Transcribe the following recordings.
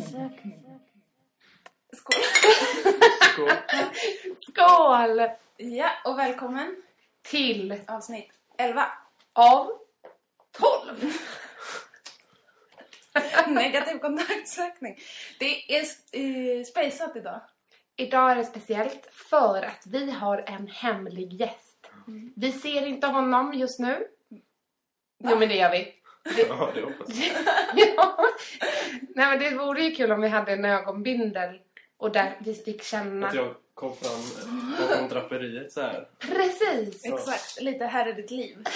Sökning. Skål! Skål. Skål! Ja, och välkommen Till avsnitt 11. av 12! Negativ kontaktsökning. Det är uh, spejsat idag. Idag är det speciellt för att vi har en hemlig gäst. Vi ser inte honom just nu. Jo men det gör vi. Ja, det hoppas jag. ja. Nej men det vore ju kul om vi hade en ögonbindel och där vi fick känna. Att jag kom fram bakom draperiet så här. Precis! Ja. Exakt, lite här är ditt liv.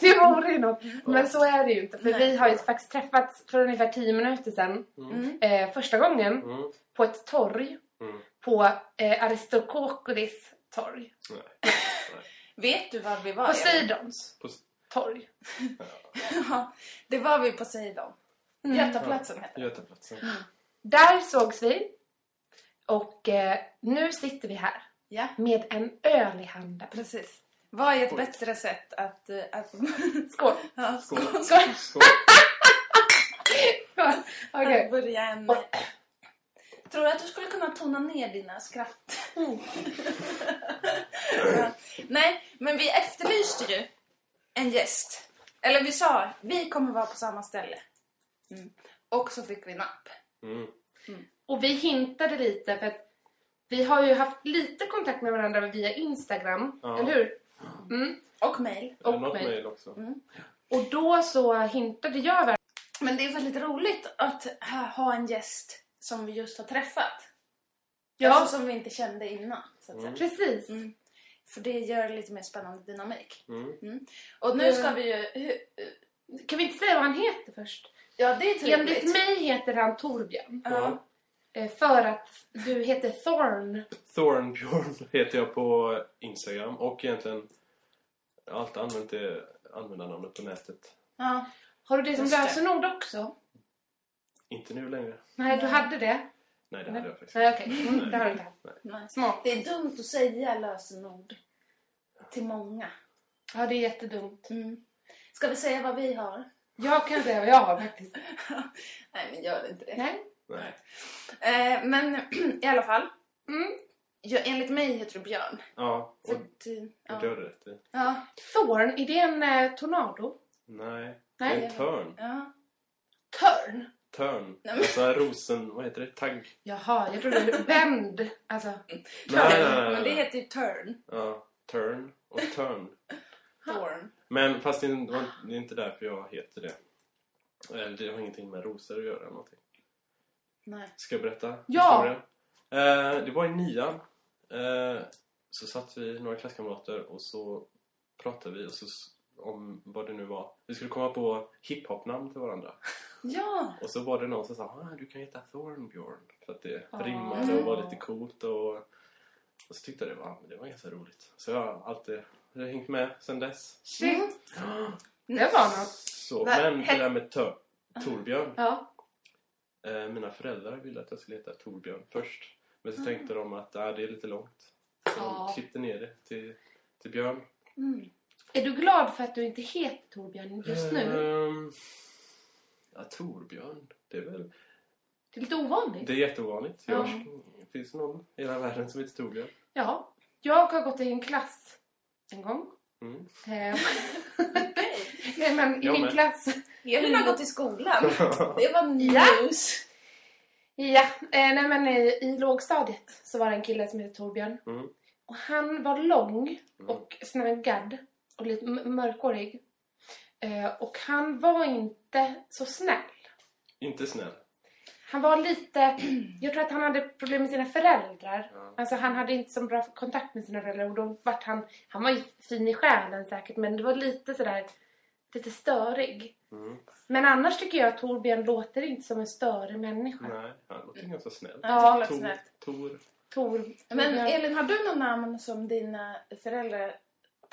Det vore ju något. Men så är det ju inte. För Nej. vi har ju faktiskt träffats för ungefär 10 minuter sedan. Mm. Eh, första gången Mm. på ett torg. Mm. På eh, Aristokokodis torg. Nej. Vet du var vi var? Poseidons På, torg. Ja, det var vi på Poseidon. Mm. Götaplatsen heter det. Götaplatsen. Där sågs vi. Och eh, nu sitter vi här Ja, med en öl i handen. precis. Vad är ett Oj. bättre sätt att... eh, att Skål! ja, Skål. Skål! Skål. Skål. Att börja en... Oj. Tror du att du skulle kunna tona ner dina skratt? Mm. Ja. Nej, men vi efterlyste ju en gäst. Eller vi sa, vi kommer vara på samma ställe. Mm. Och så fick vi napp. Mm. Och vi hintade lite för att vi har ju haft lite kontakt med varandra via Instagram, Ja. eller hur? Mm. Och mail. Och Något mig. mejl också. Och då så hintade jag väl Men det är väldigt roligt att ha- ha en gäst som vi just har träffat. Ja. Alltså som vi inte kände innan. Så att säga. Mm. Precis. Mm. För det gör lite mer spännande dynamik. Mm. Och nu ska vi ju... hu- Kan vi inte säga vad han heter först? Ja, det är trevligt. Enligt mig heter han Torbjörn. Ja. Eh, För att du heter Thorn. Thornbjörn heter jag på Instagram och egentligen alltid använt det användarnamnet på nätet. ja. Har du det som lösenord också? Inte nu längre. Nej, du hade det. Nej, det hade jag faktiskt Nej, okej. Mm, det har du inte haft. Nej. Smart. Det är dumt att säga lösenord till många. Ja, det är jättedumt. Mm. Ska vi säga vad vi har? Jag kan säga vad jag har faktiskt. Nej, men gör inte det. Nej. Nej. Eh, men i alla fall. Mm. Ja, enligt mig heter du Björn. Ja, För och att, eh, det ja. har du rätt i. Ja. Thorn, är det en eh, tornado? Nej, det Nej. är en törn. ja. Törn? Törn. Nej, men- Alltså rosen, vad heter det? Tagg? Jaha, jag trodde vänd. Alltså, Nej, nej, nej, Men det heter ju turn. Ja, turn och turn. Thorn. Men fast det är, det det inte därför jag heter det. Eller det har ingenting med rosor att göra eller någonting. Nej. Ska jag berätta Ja. historien? Eh, det var i nian. Eh, så satt vi några klasskamrater och så pratade vi och så, om vad det nu var. Vi skulle komma på hiphop-namn till varandra. Ja. Och så var det någon som sa ah, du kan heta Thornbjörn. För att det Ah. rimmade och var lite coolt. Och, och så tyckte jag det var, det var ganska roligt. Så jag har alltid hängt med sen dess. shit. Det var något. Så, Va- men det där med tör, Torbjörn. Ja. Eh, mina föräldrar ville att jag skulle heta Torbjörn först. Men så Mm. tänkte de att ah, det är lite långt. Så de klippte ner det till, till Björn. Mm. Är du glad för att du inte heter Torbjörn just nu? Ehm, ja, Torbjörn. Det är väl... Det är lite ovanligt. Det är jätteovanligt. Ja. Jag, finns det någon i hela världen som heter Torbjörn? Ja. Jag har gått i en klass en gång. Mm. Eh, Nej, men i Jag min med. klass... Elin har gått i skolan. Det var Ja. news. Ja, eh, nej men i, i lågstadiet så var det en kille som hette Torbjörn. Mm. Och han var lång Mm. och snaggad och lite m- mörkhårig. Eh, och han var inte så snäll. Inte snäll. Han var lite... Jag tror att han hade problem med sina föräldrar. Ja. Alltså han hade inte så bra kontakt med sina föräldrar och då vart han... Han var ju fin i själen säkert men det var lite sådär... Lite störig. Mm. Men annars tycker jag att Torbjörn låter inte som en störig människa. Nej, han låter ganska snäll. Ja. Tor. Tor. Tor, Men. Elin, har du något namn som dina föräldrar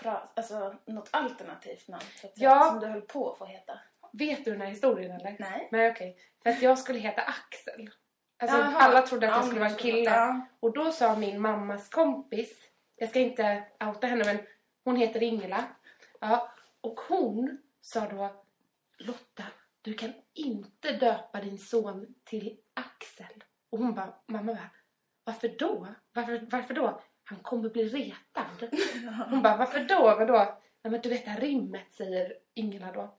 alltså något alternativt namn så att säga, Ja. som du höll på att få heta? Vet du den här historien eller? Nej. Nej okej. För att jag skulle heta Axel. Alltså Jaha. alla trodde att jag Ja, skulle vara en kille. Ja. Och då sa min mammas kompis, jag ska inte outa henne men hon heter Ingela. Ja, och hon sa då Lotta, du kan inte döpa din son till Axel. Och hon bara, mamma bara, varför då? Varför, varför då? Han kommer bli retad. Hon bara, varför då? Vadå? Nej men du vet det här rimmet säger Ingela då.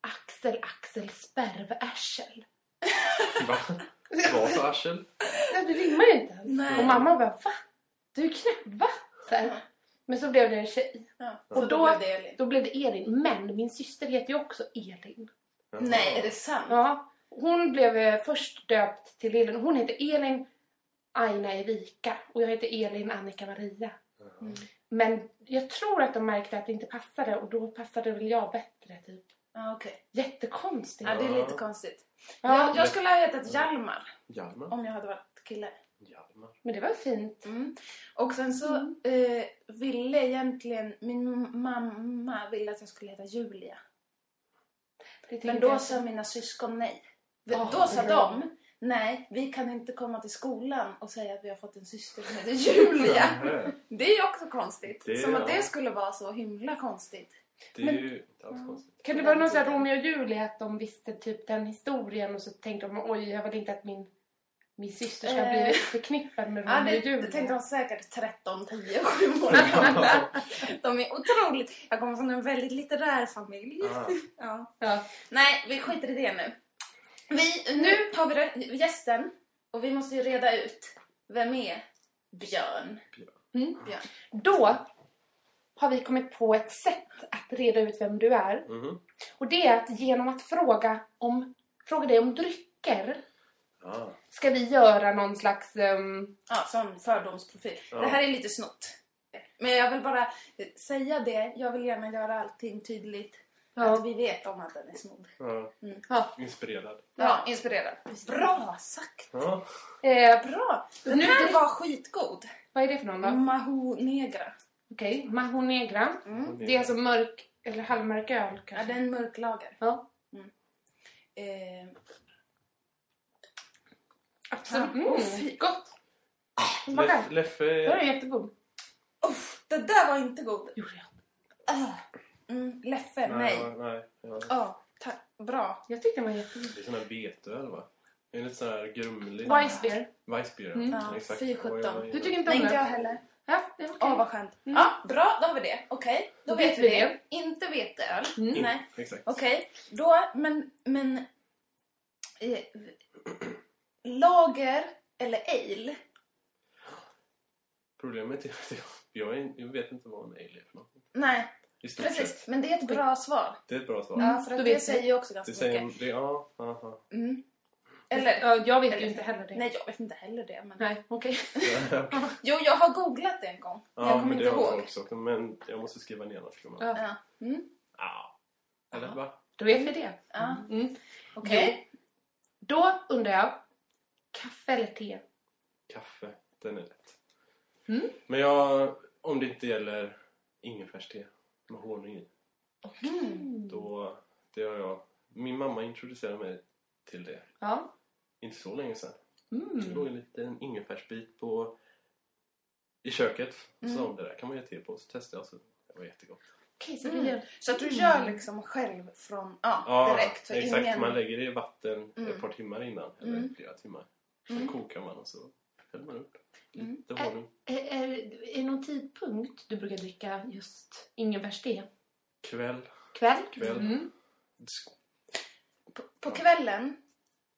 Axel, Axel, spervärsel. Va? Vad för arsel? Nej, det rimmar ju inte ens. Nej. Och mamma bara, va? Du är knäpp, va? Så här. Men så blev det en tjej. Ja. Och Och då, då- blev det Elin. Då blev det Elin. Men min syster heter ju också Elin. Jaha. Nej, är det sant? Ja. Hon blev eh, först döpt till Elin. Hon heter Elin Aina Erika. Och jag heter Elin Annika Maria. Mm. Men jag tror att de märkte att det inte passade och då passade väl jag bättre typ. Okej. Jättekonstigt. Ja, det är lite konstigt. Ja, Jag, jag skulle ha hetat Hjalmar Hjalmar? om jag hade varit kille. Hjalmar. Men det var fint. Mm. Och sen så Mm. eh, ville egentligen min mamma ville att jag skulle heta Julia. Men då jag. sa mina syskon nej. Ah, då sa bra. de nej, vi kan inte komma till skolan och säga att vi har fått en syster som heter Julia. Det är ju också konstigt. Det- som att det skulle vara så himla konstigt. Det är Men- ju inte alls konstigt. Kan det vara någon sån Romeo och Julia att de visste typ den historien och så tänkte de oj jag vill inte att min, min syster ska Eh. bli förknippad med Ja, Romeo det, och Julia. det tänkte de säkert 13, 10, 7 år gamla. De är otroligt... Jag kommer från en väldigt litterär familj. Ah. Ja. Ja. Nej, vi skiter i det nu. Vi, nu tar vi gästen och vi måste ju reda ut. Vem är Björn? Mm. Björn. Då har vi kommit på ett sätt att reda ut vem du är. Mhm. Och det är att genom att fråga, om, fråga dig om drycker Ah. ska vi göra någon slags... ehm, Ja, som fördomsprofil. Ja. Det här är lite snott. Men jag vill bara säga det. Jag vill gärna göra allting tydligt. Att ja, vi vet om att den är snodd. Ja. ja. Inspirerad. Ja, inspirerad. Bra sagt! Ja. Eh, Bra! Den Nu- här var skitgod. vad är det för någon då? Maho Negra. Okej, Maho Negra. Mm. Det är alltså mörk, eller halvmörk öl Ja, kanske? det är en mörk lager. Ja. Eh, Absolut. Ja. Mm, fy. gott! Smaka. Leff, Leffe... Den är jättegod. uff, det där var inte god. Gjorde jag. Ah. Mm, Leffe, nej. Nej. nej. Ja. Ja, tack. Bra. Jag tyckte den var jättegod. Det är sån här veteöl va? Det är lite sån här grumlig. Weissbier. Weissbier. Mm. Ja, Exakt. fy sjutton. oj, oj. Du tycker inte Nej, om inte jag den? heller. Ja, det är okej. Åh, vad skönt. Mm. Ja, bra. Då har vi det. Okej, då, Då vet vi det. det. Inte veteöl. Mm. In- Nej. Exakt. Okej, då, men, men eh, lager eller ale? Problemet är att jag, jag, är, jag vet inte vad en ale är för något. Nej, precis. sett. Men det är ett bra svar. Det är ett bra svar. Mm. Ja, för att vet det säger ju också ganska Det säger... mycket. Det, ja, aha. Mm. Eller, Ja, jag vet Eller- ju inte heller det. nej jag vet inte heller det. Men... Nej, okej. Ja, Jo, jag har googlat det en gång. jag ja kommer men inte det har jag ihåg. också. Men jag måste skriva ner något. Ja. Ja. Ja. Mm. Ja. Eller Ja. va? Då vet vi det. Ja. Mm. Okej. Då undrar jag, kaffe eller te? Kaffe. Den är lätt. Mm. Men jag, om det inte gäller ingefärste med honung i. Mm. Då, det har jag. Min mamma introducerade mig till det. Ja. Inte så länge sedan. Det Mm. låg en liten ingefärsbit på i köket. Så Mm. hon, det där kan man ge te på. Så testade jag så det var jättegott. Okej, så Mm. gör... Så att du gör liksom själv från, ja, Ja, direkt. Så exakt. ingen... Man lägger det i vatten Mm. ett par timmar innan. Eller Mm. flera timmar. Mm. Så kokar man och så häller man upp Mm. lite honung. Är, är, är det någon tidpunkt du brukar dricka just ingefärste? Kväll. Kväll? Kväll. Mm. På, på kvällen,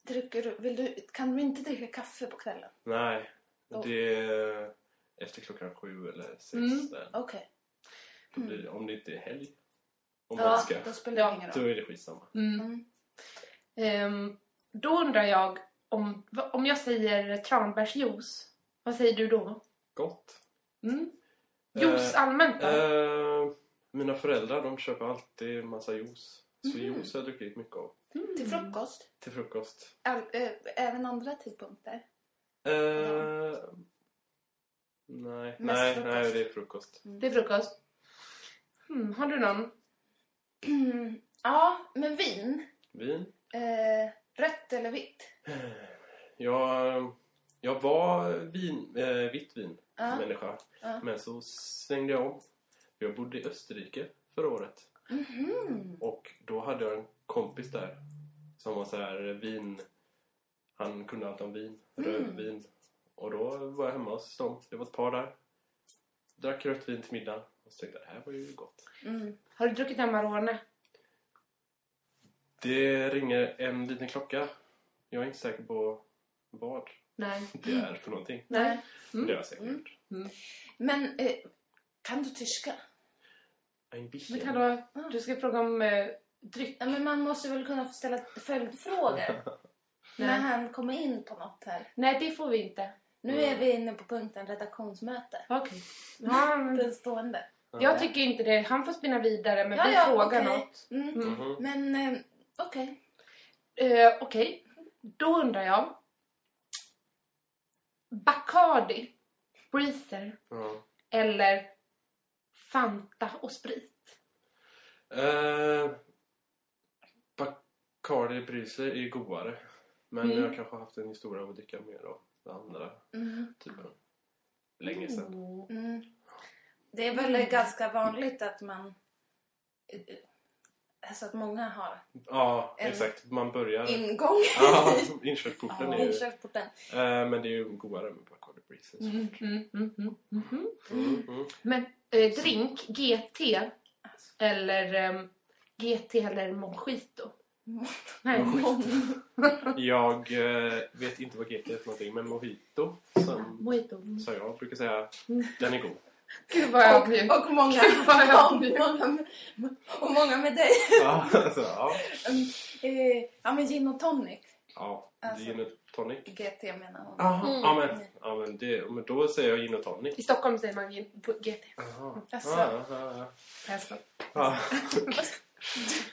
dricker du, vill du, kan du inte dricka kaffe på kvällen? Nej, Då. det är efter klockan sju eller sex. Mm. Okej. Då blir det, om det inte är helg. Om Ja, man ska. då spelar det ingen Då roll. är det skitsamma. Mm. Mm. Ehm, då undrar jag, om, om jag säger tranbärsjuice, vad säger du då? Gott. Mm. Juice allmänt då? Eh, mina föräldrar de köper alltid massa juice. Så Mhm. juice har jag druckit mycket av. Mm. Till frukost? Till frukost. All, äh, även andra tidpunkter? Eh, nej, Mest nej, frukost. nej, det är frukost. Det är frukost. Mm. Har du någon? Mm. Ja, men vin. Vin. Eh, rött eller vitt? Jag, jag var vin, eh, vitt vin Ja. människa. Ja. Men så svängde jag om. Jag bodde i Österrike förra året. Mhm. Och då hade jag en kompis där Som var så här vin... Han kunde allt om vin. Mm. Rödvin. Och då var jag hemma hos dem. Det var ett par där. Drack rött vin till middag. Och så tänkte jag, det här var ju gott. Mm. Har du druckit Amarone? Det ringer en liten klocka. Jag är inte säker på vad Nej. det är för någonting. Nej. Men Det har jag säkert Mm. gjort. Men eh, kan du tyska? Ein Men bisschen. kan du, du ska fråga om eh, dryck? Ja, men man måste väl kunna få ställa följdfrågor när Nej. han kommer in på något här. Nej, det får vi inte. Nu är vi inne på punkten redaktionsmöte. Okej. Men Den stående. jag tycker inte det. Han får spinna vidare, men Ja, vi ja, frågar okej. något. Mm. Mm. Mhm. Men eh, okej. Eh, Okej, då undrar jag. Bacardi, Breezer Ja. eller Fanta och sprit? Eh, Bacardi Breezer är ju godare. Men Mm. jag kanske har haft en historia av att dricka mer av den andra Mm. typen. Länge sedan. Mm. Det är väl ganska vanligt att man... eh, Alltså att många har Ja, En exakt. Man börjar... ingång Ja, inkörsporten är i ju... inkörsporten. Eh, men det är ju godare med Bacardi Breezer. Mm, mm, mm, mm, mhm. Mm, mm. Men eh, drink, GT Alltså, eller ehm, GT eller Mojito? Nej, Mojito. Jag eh, vet inte vad GT är för någonting, men Mojito, som, Mojito. som jag brukar säga, Mm. den är god. Gud vad ödmjuk. och, och många Gud, vad jag och blir. många, och många med dig. Ja, alltså, ja. Mm, eh, ja men gin och tonic. ja Alltså. gin och tonic. GT menar hon. Aha, Mm. ja, men, ja, men, det, men då säger jag gin och tonic. I Stockholm säger man gin- på GT. Aha. Jaså? Ja, ja, ja. Jag ska- Ja.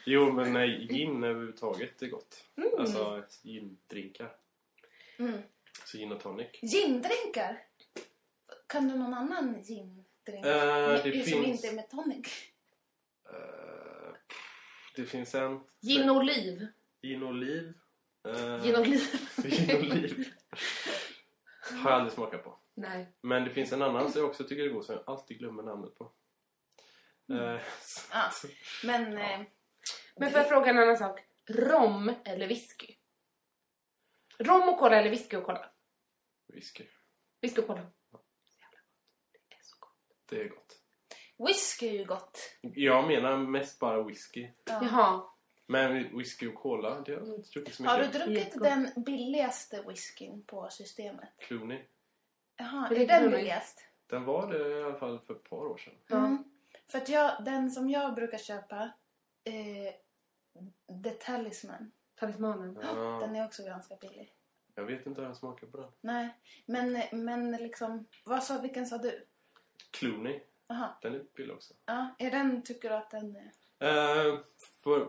Jo, men nej, gin överhuvudtaget är gott. Mm. Alltså gindrinkar. Mm. Så gin och tonic. Gindrinkar? Kan du någon annan gindrink? Eh, det som finns- inte är med tonic? Eh, det finns en Gin och oliv. gin och oliv. Eh, Gin och oliv. gin oliv. Har jag aldrig smakat på. Nej. Men det finns en annan som jag också tycker är god som jag alltid glömmer namnet på. Mm. Ja. Men... Ja. Eh, Men får jag fråga en annan sak? Rom eller whisky? Rom och cola eller whisky och cola? whisky. Whisky och cola. Jävla gott. Det är så gott. Det är gott. whisky är ju gott. Jag menar mest bara whisky. Ja. Jaha. Men whisky och cola, det har jag inte druckit så mycket. Har du druckit Jättegott. den billigaste whiskyn på systemet? Clooney. Jaha, Det är är den Clooney. billigast? Den var det i alla fall för ett par år sedan. Ja. Mm. För att jag, den som jag brukar köpa, eh, The Talisman, Talismanen. Ja, den är också ganska billig. jag vet inte hur jag smakar på den. Nej, men, men liksom, vad sa, vilken sa du? Clooney, Jaha, den är billig också. ja, är den, tycker du att den är... Eh, för,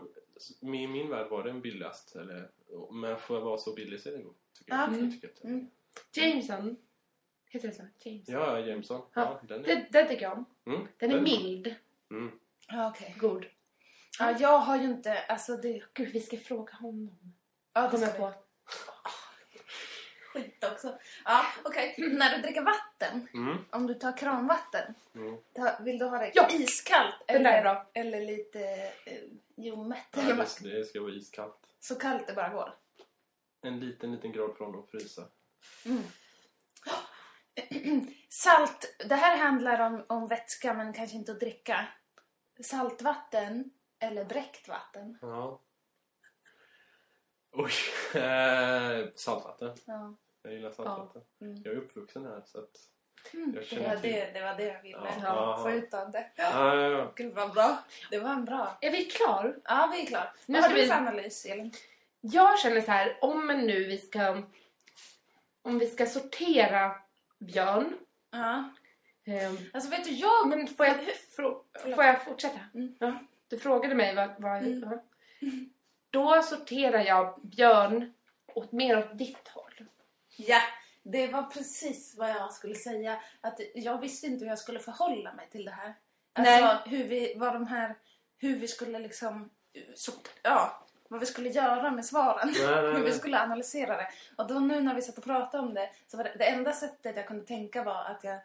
I min värld var den billigast. Eller, men får jag vara så billig så är den god. Tycker jag. Ja, jag tycker att, Mm. Jameson. Heter det så? Jameson. Ja, Jameson. Ja, den är... Den, den tycker jag om. Mm, Den är god. mild. Mm. Ja, okej. God. Ja, jag har ju inte, alltså det... Gud, vi ska fråga honom. Ja, det Kommer ska vi. på. Skit också. Ja, okej. När du dricker vatten, Mm. om du tar kranvatten, Mm. ta- vill du ha det Ja. iskallt Den där är eller, bra. eller lite eh, ljummet? Ja, det, det ska vara iskallt. Så kallt det bara går. En liten, liten grad från att frysa. Mm. Salt, det här handlar om, om vätska men kanske inte att dricka. Saltvatten eller bräckt vatten. Ja. Oj. Eh, saltvatten. Ja. Jag gillar saltvatten. Mm. Jag är uppvuxen här så att... Mm. Jag Det, känner var till- det, det var det jag ville Ja. få ut av det. Ja, ja, ja. Gud vad bra. Det var en bra. Är vi klar? Ja, vi är klara. Nu Vad har ska du vi- för analys, Elin? Jag känner så här, om nu vi ska... Om vi ska sortera Björn. Ja. ehm, Alltså vet du, jag... men får jag, får jag fortsätta? Mm. Ja, du frågade mig vad... vad Mm. Då sorterar jag Björn åt, mer åt ditt håll. Ja, det var precis vad jag skulle säga. Att jag visste inte hur jag skulle förhålla mig till det här. Alltså Nej. hur vi, vad de här, hur vi skulle liksom, så, ja, vad vi skulle göra med svaren. Nej, nej, hur vi nej. skulle analysera det. Och då nu när vi satt och pratade om det så var det, det enda sättet jag kunde tänka var att jag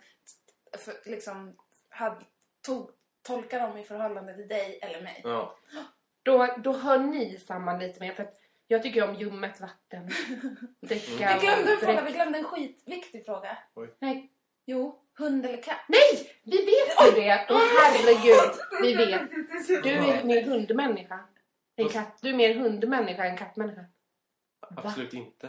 för, liksom hade, tog, tolkade dem i förhållande till dig eller mig. ja. Då, då hör ni samman lite mer. För att Jag tycker om ljummet vatten. Dricka Vi glömde en fråga, vi glömde en skitviktig fråga. Nej, Jo, hund eller katt? nej! Vi vet ju det! Åh herregud, vi vet. Du är mer hundmänniska. En katt. Du är mer hundmänniska än kattmänniska. Absolut inte.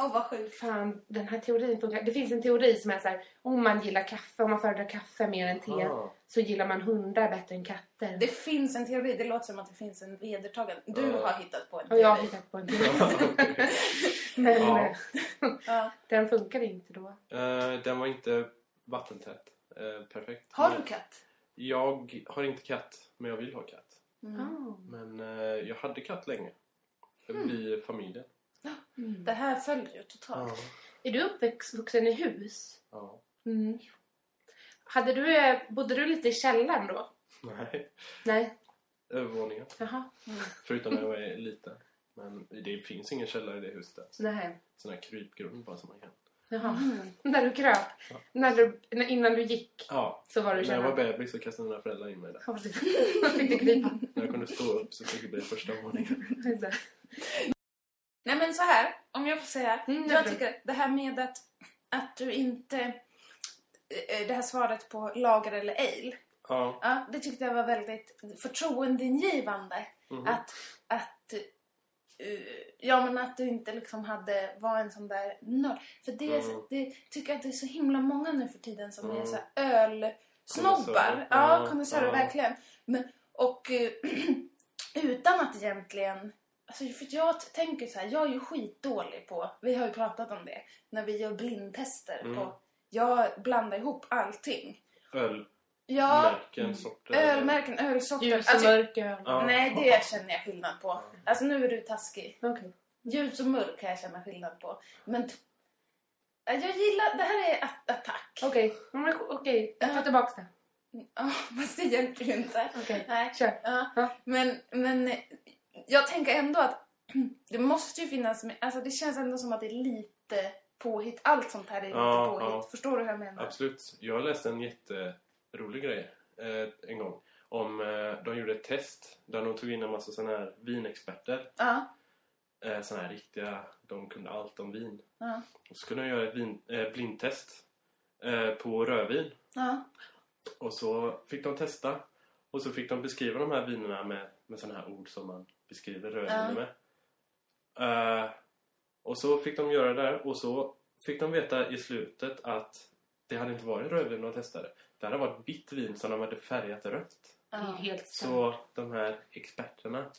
Åh, vad sjukt. Fan, den här teorin funkar. Det finns en teori som är så här, om man gillar kaffe, om man föredrar kaffe mer än te, Ah. Så gillar man hundar bättre än katter. Det finns en teori, det låter som att det finns en vedertagen. Du Ja. har hittat på en Och teori. jag har hittat på en teori. Men Ja. Ja. den funkar inte då. Eh, den var inte vattentät. Eh, perfekt. Har Men du katt? Jag har inte katt, men jag vill ha katt. Mm. Ah. Men jag hade katt länge. Mm. I familjen. Mm. Det här följer ju totalt. Är du uppvuxen i hus? Ja. Mm. Hade du, eh, bodde du lite i källaren då? Nej. Nej. Övervåningen. Jaha. Förutom när jag var liten. Men det finns ingen källare i det huset. Alltså. Nej. Sån här krypgrund bara som man kan. Jaha. Mm. När du kröp? Ja. När du, när, innan du gick Ja. så var du När jag var bebis så kastade mina föräldrar in mig där. Ja, fick du krypa. När jag kunde stå upp så fick jag bli första våningen. Nej men så här, om jag får säga. Mm, jag absolut. tycker det här med att, att du inte... eh, Det här svaret på lager eller ale. Ja. Ja, det tyckte jag var väldigt förtroendeingivande. Mhm. Att, att, eh, ja, men att du inte liksom hade, var en sån där nörd. För det, är så- Mm. det tycker jag att det är så himla många nu för tiden som är Mm. så här ölsnobbar. Ja, Ja, konnässörer, ja. verkligen. Men, och eh, utan att egentligen... Alltså, för jag tänker så här, jag är ju skitdålig på, vi har ju pratat om det, när vi gör blindtester Mm. på, jag blandar ihop allting. Ja, Ölmärken, sorter. ölmärken, ölsorter. Ljus och Alltså, mörk öl. Ja. Nej, det känner jag skillnad på. Alltså nu är du taskig. Okej. Ljus och mörk kan jag känna skillnad på. Men jag gillar, det här är at- attack. Okej, men okej. Jag tar tillbaka det. Ja, fast det hjälper ju inte. Okej, Nej. kör. Ja. Men, men jag tänker ändå att det måste ju finnas, alltså det känns ändå som att det är lite påhitt. Allt sånt här är lite Ja, påhitt. ja. Förstår du hur jag menar? Absolut. Jag läste en jätterolig grej eh, en gång. Om, eh, de gjorde ett test där de tog in en massa såna här vinexperter. Ja, Eh, såna här riktiga, de kunde allt om vin. ja, Och så skulle de göra ett vin, eh, blindtest eh, på rödvin. ja. Och så fick de testa. Och så fick de beskriva de här vinerna med, med sådana här ord som man beskriver rödviner med. Och så fick de göra det där. Och så fick de veta i slutet att det hade inte varit rödvin de testade. Det hade varit vitt vin som de hade färgat rött. Ja. helt sant. Så de här experterna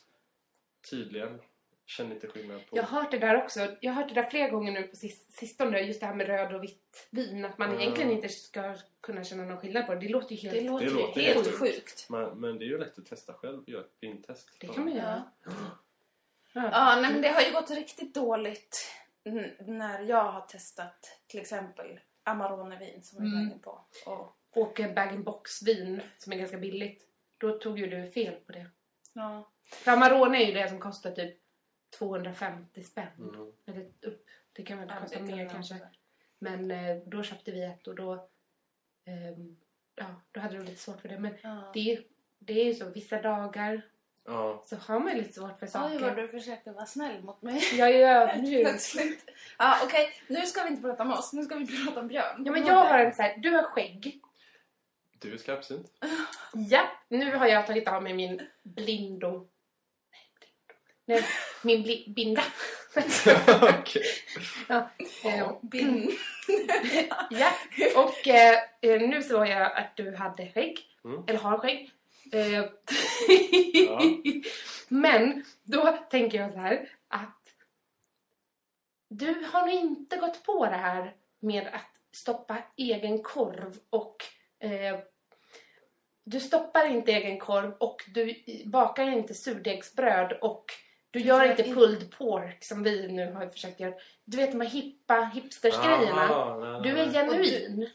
tydligen känner inte skillnad på... Jag har hört det där också. Jag har hört det där flera gånger nu på sis- sistone. Just det här med röd och vitt vin. Att man Ja. egentligen inte ska kunna känna någon skillnad på det. Det låter ju helt... Det låter, Det låter helt helt sjukt. Men, men det är ju lätt att testa själv. Göra ett blindtest. Det kan man göra. Ja. Ja. Ja, nej, men det har ju gått riktigt dåligt när jag har testat till exempel Amarone-vin som vi var Mm. inne på. Och, Och eh, bag-in-box vin som är ganska billigt. Då tog ju du fel på det. ja. För Amarone är ju det som kostar typ 250 spänn. Mm. Eller upp. Det kan väl Ja, kosta mer kanske. så. Men eh, då köpte vi ett och då... ehm, ja, då hade du lite svårt för det. Men Ja. det, är- det är ju så. Vissa dagar Ja. så har man lite svårt för Oj, vad saker. du försökte vara snäll mot mig. Jag är ödmjuk. Plötsligt. Ja, okej. Nu ska vi inte prata om oss. Nu ska vi prata om Björn. Ja, men jag har en så här, du har skägg. Du är skarpsynt. Ja, nu har jag tagit av mig min blindo... Nej, blindo. Nej, min bli, binda. Okej. ja, eh, Bin. ja, och eh, eh, nu såg jag att du hade skägg. Mm. Eller har skägg. Eh, Ja. Men då tänker jag så här att du har nog inte gått på det här med att stoppa egen korv och eh, du stoppar inte egen korv och du bakar inte surdegsbröd och du gör inte in- pulled pork som vi nu har försökt göra. Du vet de här hippa hipstersgrejerna. Du är genuin.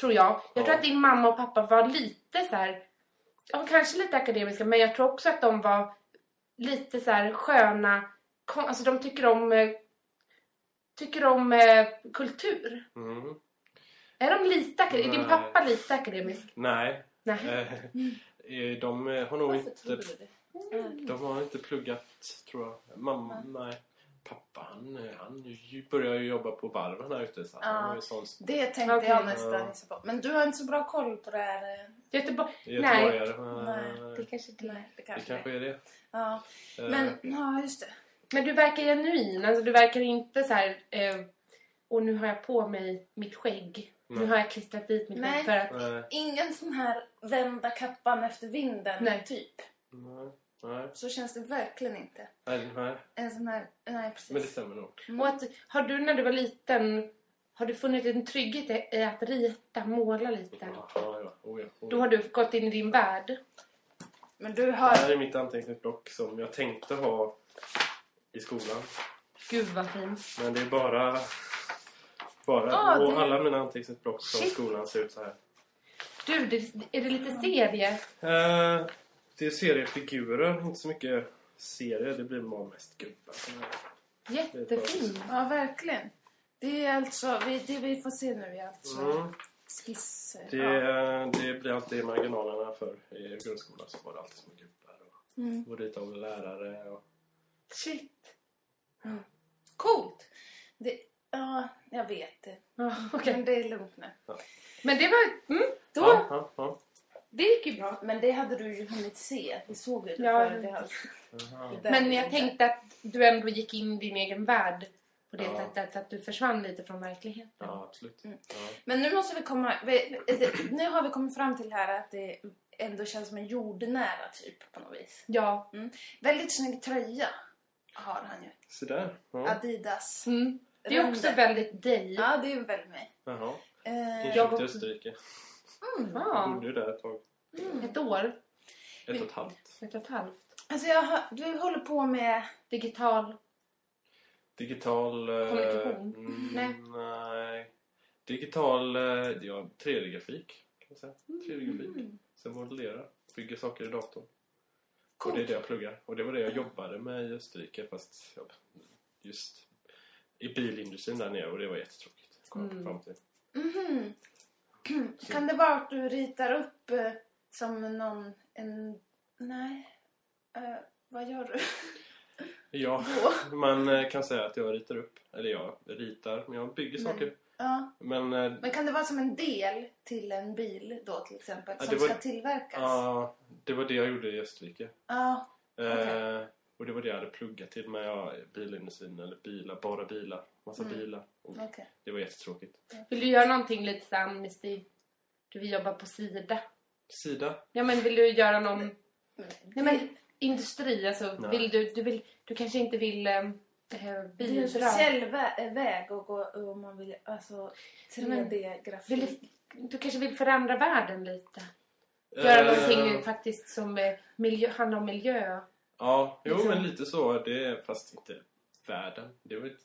Tror jag. Jag tror att din mamma och pappa var lite så här. Ja, kanske lite akademiska. Men jag tror också att de var lite så här sköna. Kom, alltså de tycker om, eh, tycker om eh, kultur. Mm. Är de lite akademiska? Är din pappa lite akademisk? Nej. Nej. Eh, de har nog Varför inte... Mm. De har inte pluggat, tror jag. Mamma, nej. Pappa, han, han börjar ju jobba på varven här ute. Så han Ja. har ju sån Det tänkte jag nästan. Men du har inte så bra koll på det här. Göteborg. göteborgare. Nej, Det kanske inte är. Nej, det Det kanske, kanske är det. Ja. Eh, Men, ja just det. Men du verkar genuin. Alltså du verkar inte så här... Eh, och nu har jag på mig mitt skägg. Nu Nej. har jag klistrat dit mitt Nej. skägg för att... Nej, Ingen sån här vända kappan efter vinden Nej. typ. nej, nej, Så känns det verkligen inte. nej, nej. En sån här, nej precis. Men det stämmer nog. Och att, har du när du var liten... Har du funnit en trygghet i- att rita, måla lite? Ja, ja, oh, ja, oh, Då har du gått in i din värld. Men du Det har... här är mitt anteckningsblock som jag tänkte ha i skolan. Gud vad fint. Men det är bara... bara Ah, och det- alla mina anteckningsblock från Shit. skolan ser ut så här. Du, det, är det lite serie? Eh, det är seriefigurer, inte så mycket serier. Det blir mest gubbar. Jättefint. Ja, verkligen. Det är alltså, vi, det vi får se nu är alltså Mm. skisser. Det, Ja. det blir alltid i marginalerna för i grundskolan så var det alltid små gubbar. Och, Mm. och rita av lärare. Och, Shit. Coolt! Det, ja, jag vet det. Ja, okej. Men det är lugnt nu. Men det var... Mm, då, ja, ja, ja. Det gick ju bra. Men det hade du ju hunnit se. Vi såg ju det Ja. förut. Men jag tänkte att du ändå gick in i din egen värld på det Ja. sättet så att du försvann lite från verkligheten. Ja, absolut. Mm. Ja. Men nu måste vi komma... Vi, nu har vi kommit fram till här att det ändå känns som en jordnära typ på något vis. Ja. Väldigt snygg tröja har han ju. Så där. Ja. Adidas. Mm. Det är också väldigt dig. Ja, det är ju väldigt mig. Jaha. Eh, Jag i också. Österrike. Jag Ja. bodde ju där ett tag. Ett år. Ett och ett halvt. Ett och ett halvt. alltså jag har, du håller på med... Digital. Digital... eh, Kommunikation? mm, Nej. nej. Digital... eh, ja, 3D-grafik. Kan man säga. 3D-grafik. Mm. Sen modellera. Bygga saker i datorn. Och Coolt. det är det jag pluggar. Och det var det jag jobbade med i Österrike. Fast ja, just i bilindustrin där nere. Och det var jättetråkigt. Kom Mm. fram till. Mhm. Kan det vara att du ritar upp eh, som någon... En... Nej. Eh, vad gör du Ja, då? man eh, kan säga att jag ritar upp. Eller jag ritar, men jag bygger Men- saker. Ja. Men eh, Men kan det vara som en del till en bil då till exempel? Som var- ska tillverkas? ja, det var det jag gjorde i Österrike. Ja. Eh, Okej. och det var det jag hade pluggat till med ja, bilindustrin eller bilar, bara bilar. Massa Mm. bilar. Och Okej. det var jättetråkigt. Vill du göra någonting lite så Amnesty? Du vill jobba på Sida. Sida? Ja men vill du göra någon... Nej Det- men industri alltså. Nej. Vill du, du, vill, du kanske inte vill eh, eh, Det är en bidra. speciell vä- väg att gå om man vill alltså men- 3D-grafik. Vill du, du kanske vill förändra världen lite. Göra Eh, någonting faktiskt som eh, miljö, handlar om miljö. Ja, jo Liksom. men lite så. Det är fast inte världen. Det var ju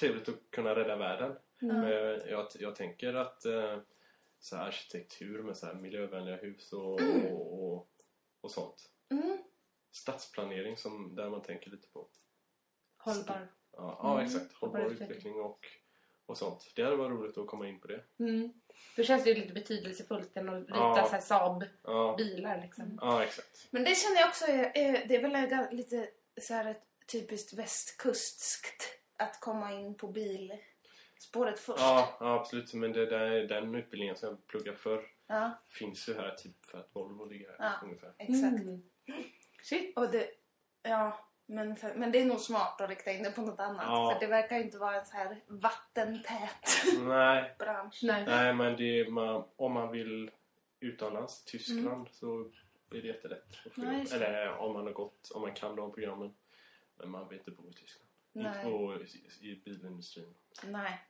trevligt att kunna rädda världen. Mm. Men jag, jag tänker att eh, så här arkitektur med så här miljövänliga hus och, och, och, och sånt. Mm. Stadsplanering som, där man tänker lite på. Hållbar. Ja, ja Mm. exakt. Hållbar Hållbar utveckling. och, och sånt. Det hade varit roligt att komma in på det. Mm. Då känns det ju lite betydelsefullt än att rita Ja. så här Saab-bilar Ja, liksom. ja exakt. Men det känner jag också det är väl lite så här ett typiskt västkustskt att komma in på bilspåret först. Ja, ja absolut. Men det där, den utbildningen som jag pluggade för Ja, finns ju här typ för att Volvo ligger här Ja. ungefär. exakt. Mm. Shit. Och det, ja, men, men det är nog smart att rikta in det på något annat. Ja. För det verkar ju inte vara en så här vattentät Nej, bransch. Nej. nej men det, man, om man vill utomlands, Tyskland, Mm. så är det jättelätt. Eller om man har gått, om man kan de programmen. Men man vill inte bo i Tyskland. Nej. Bo i, i bilindustrin. Nej.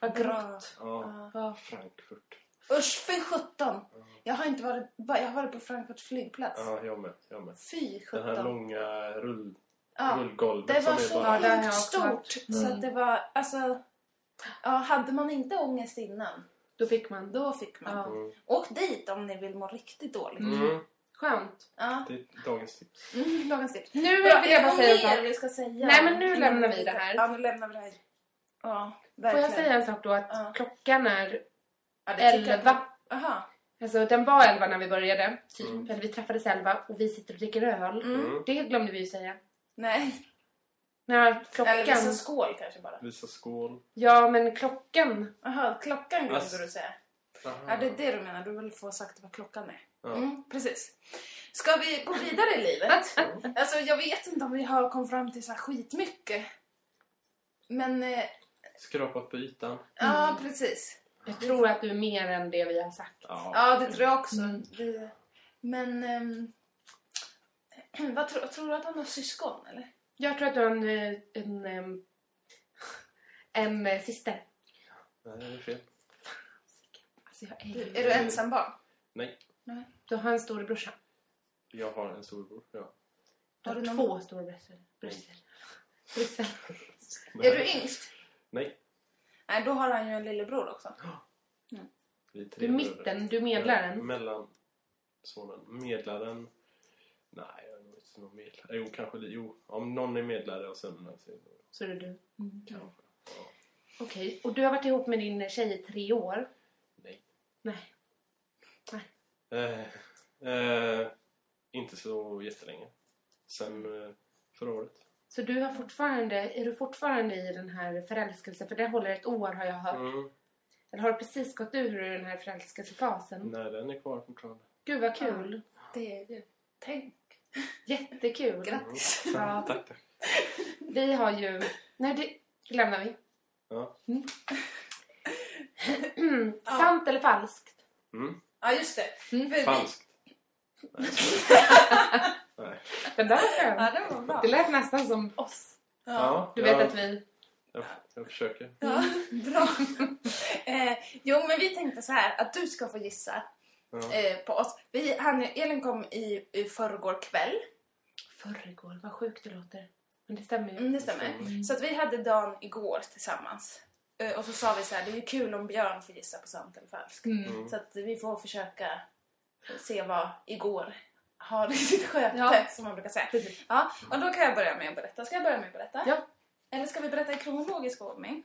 Vad grått. Ja. Ja. Frankfurt. Usch, fy sjutton! Jag har inte varit, jag har varit på Frankfurt flygplats. Ja, jag med. Jag med. Fy Den här sjutton. långa rull, Ja. rullgolvet Det var som så bara... sjukt stort så Mm. att det var, alltså... Ja, hade man inte ångest innan, Då fick man. då fick man. Ja. Mm. Åk dit om ni vill må riktigt dåligt. Mm. Skönt. Ja. Det är dagens tips. Mm, dagens tips. Nu Bra, vill jag är bara säga mer sak. vi ska säga? Nej, men nu lämnar vi det här. Ja, nu lämnar vi det här. Ja, Får jag säga en sak då? Att Ja. klockan är Ja. 11. Aha. Alltså den var 11 när vi började. Typ. Mm. Eller vi träffades 11 och vi sitter och dricker öl. Mm. Mm. Det glömde vi ju säga. Nej. När klockan... Eller visa skål kanske bara. Visa skål. Ja, men klockan... Jaha, klockan glömde Alltså. du säga. Aha. Ja, det är det du menar. Du vill få sagt vad klockan är. Ja. Mm, precis. Ska vi gå vidare i livet? Alltså, jag vet inte om vi har kommit fram till så här skitmycket. Men, eh, Skrapat på ytan. ja precis. Jag tror att du är mer än det vi har sagt. Ja. Ja, det tror jag också. Mm. Vi, men, ehm, vad tror, tror du att han har syskon eller? Jag tror att du har en, eh, en, em, en, eh, syster. Nej, det är fel. Alltså jag Du, är, är du ensam barn? Nej, Du har en storebrorsa. jag har en storbror. Ja. Du har, Har du någon- två storebröder. Bryssel. Bryssel. Är du yngst? Nej, Nej, då har han ju en lillebror också. vi är tre Du är bröder. mitten, du är medlaren. Mellan sonen. Medlaren. Nej, jag är nog inte någon medlare. Jo, kanske li- Jo, om någon är medlare och sen... Så är det du. kanske. Ja. Okej, och du har varit ihop med din tjej i tre år. Nej. Nej. Eh, eh, inte så jättelänge. Sen eh, förra året. Så du har fortfarande, är du fortfarande i den här förälskelsen? För det håller ett år har jag hört. Mm. Eller har du precis gått ur den här förälskelsefasen? Nej, den är kvar fortfarande. Gud vad kul. Det är ju... Tänk. Jättekul. Grattis. Ja. Tack, tack. Vi har ju... Nej, det lämnar vi. Ja. Sant eller falskt? Mm. Ja, just det. Vi- Falskt. Nej. Nej. Den där var skön. Ja, det var bra. Det lät nästan som oss. Ja, Du vet jag, att vi... jag, jag försöker. Ja, bra. eh, jo, men vi tänkte så här att du ska få gissa Ja. eh, på oss. Vi, han, Elin kom i, i förrgår kväll. Förrgår, vad sjukt det låter. Men det stämmer ju. Mm, det stämmer. Mm. Så att vi hade dagen igår tillsammans. Eh, och så sa vi så här, det är ju kul om Björn får gissa på sant eller falskt. Mm. Mm. Så att vi får försöka se vad igår har i sitt sköte, Ja. som man brukar säga. Precis. Ja, och då kan jag börja med att berätta. Ska jag börja med att berätta? Ja. Eller ska vi berätta i kronologisk ordning?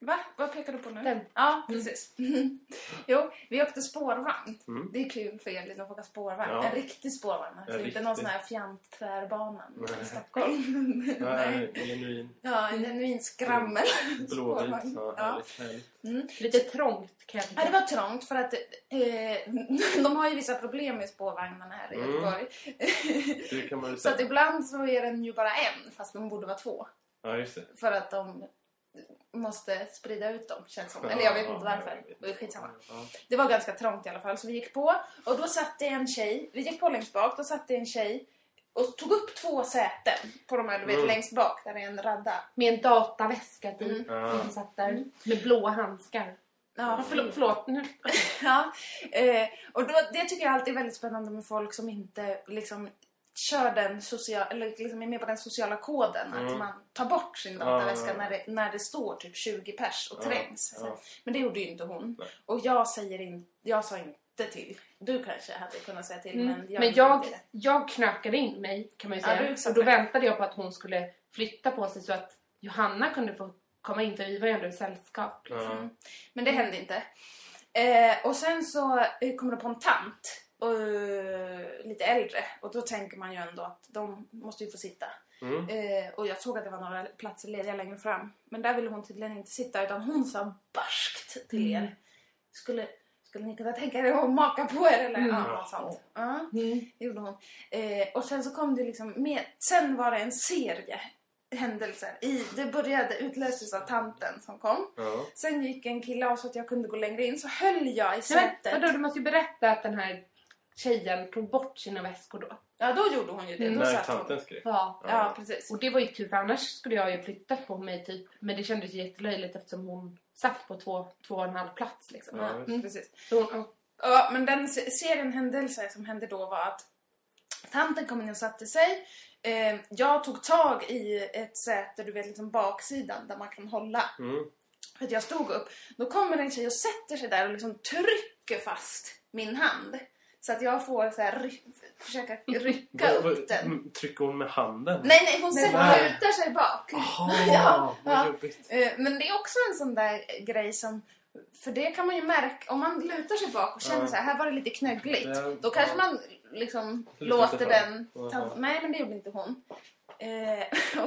Va? Vad pekar du på nu? Den. Ja, precis. jo, vi åkte spårvagn. Mm. Det är kul för Elin att åka spårvagn. Ja. En riktig spårvagn. Alltså En inte någon sån här fjant tvärbanan i. Stockholm. Nej, genuin. Ja, en genuin skrammel. Blåvit. Spårvagn. Ja, Ja. härligt. Lite trångt kan jag Ja, det tycka. var trångt för att eh, de har ju vissa problem med spårvagnarna här i Mm. Göteborg. Det kan man ju Så att ibland så är den ju bara en fast de borde vara två. Ja, just det. För att de måste sprida ut dem känns som. Eller jag vet inte varför. Det är skitsamma. Det var ganska trångt i alla fall så vi gick på och då satt det en tjej, vi gick på längst bak, då satt det en tjej och tog upp två säten på de här du vet Mm. längst bak där det är en radda. Med en dataväska typ. Mm. Som satt där. Med blåa handskar. Ja, Ja, förlåt. förlåt. Nu. Ja, eh, och då, det tycker jag alltid är väldigt spännande med folk som inte liksom kör den social, eller liksom är med på den sociala koden. Att Mm. man tar bort sin dataväska Ja. när, det, när det står typ 20 pers och Ja, trängs. ja. Alltså, Men det gjorde ju inte hon. Nej. Och jag säger in, jag sa inte till. Du kanske hade kunnat säga till Mm. men jag Men jag, inte jag knökade in mig kan man ju Ja, säga. du satt och då väntade jag på att hon skulle flytta på sig så att Johanna kunde få komma in för vi var ju ändå i sällskap. Ja. Mm. Men det hände inte. Eh, och sen så eh, kommer det på en tant. Och, eh, lite äldre. Och då tänker man ju ändå att de måste ju få sitta. Mm. Eh, och jag såg att det var några platser lediga längre fram. Men där ville hon tydligen inte sitta utan hon sa barskt till er. Mm. Skulle, skulle ni kunna tänka er att maka på er eller Mm. ja, något sånt. Ja, Mm. det gjorde hon. Eh, och sen så kom det liksom med, sen var det en serie händelser. I, det började utlöstes av tanten som kom. Ja. Sen gick en kille av så att jag kunde gå längre in. Så höll jag i sätet. men, vadå, du måste ju berätta att den här tjejen tog bort sina väskor då. Ja, då gjorde hon ju det. Mm. När tanten skrek. Ja. Ja, precis. Och det var ju tur för annars skulle jag ju flyttat på mig typ. Men det kändes ju jättelöjligt eftersom hon satt på två, två och en halv plats liksom. Ja, Ja. Mm. precis. Så, hon- ja. Ja, men den se- serien händelser som hände då var att tanten kom in och satte sig. Eh, jag tog tag i ett säte, du vet liksom baksidan där man kan hålla. Mm. För att jag stod upp. Då kommer en tjej och sätter sig där och liksom trycker fast min hand. Så att jag får så här, ry- försöka rycka upp den. mm, Trycker hon med handen? Nej, nej, hon Nej, sätter nej. lutar sig bak. Jaha, Ja, vad ja. Eh, Men det är också en sån där grej som För det kan man ju märka, om man lutar sig bak och känner Ja. så här, här var det lite knöggligt. Det- Då kanske ja. man liksom låter den ta... Nej, men det gjorde inte hon. Eh.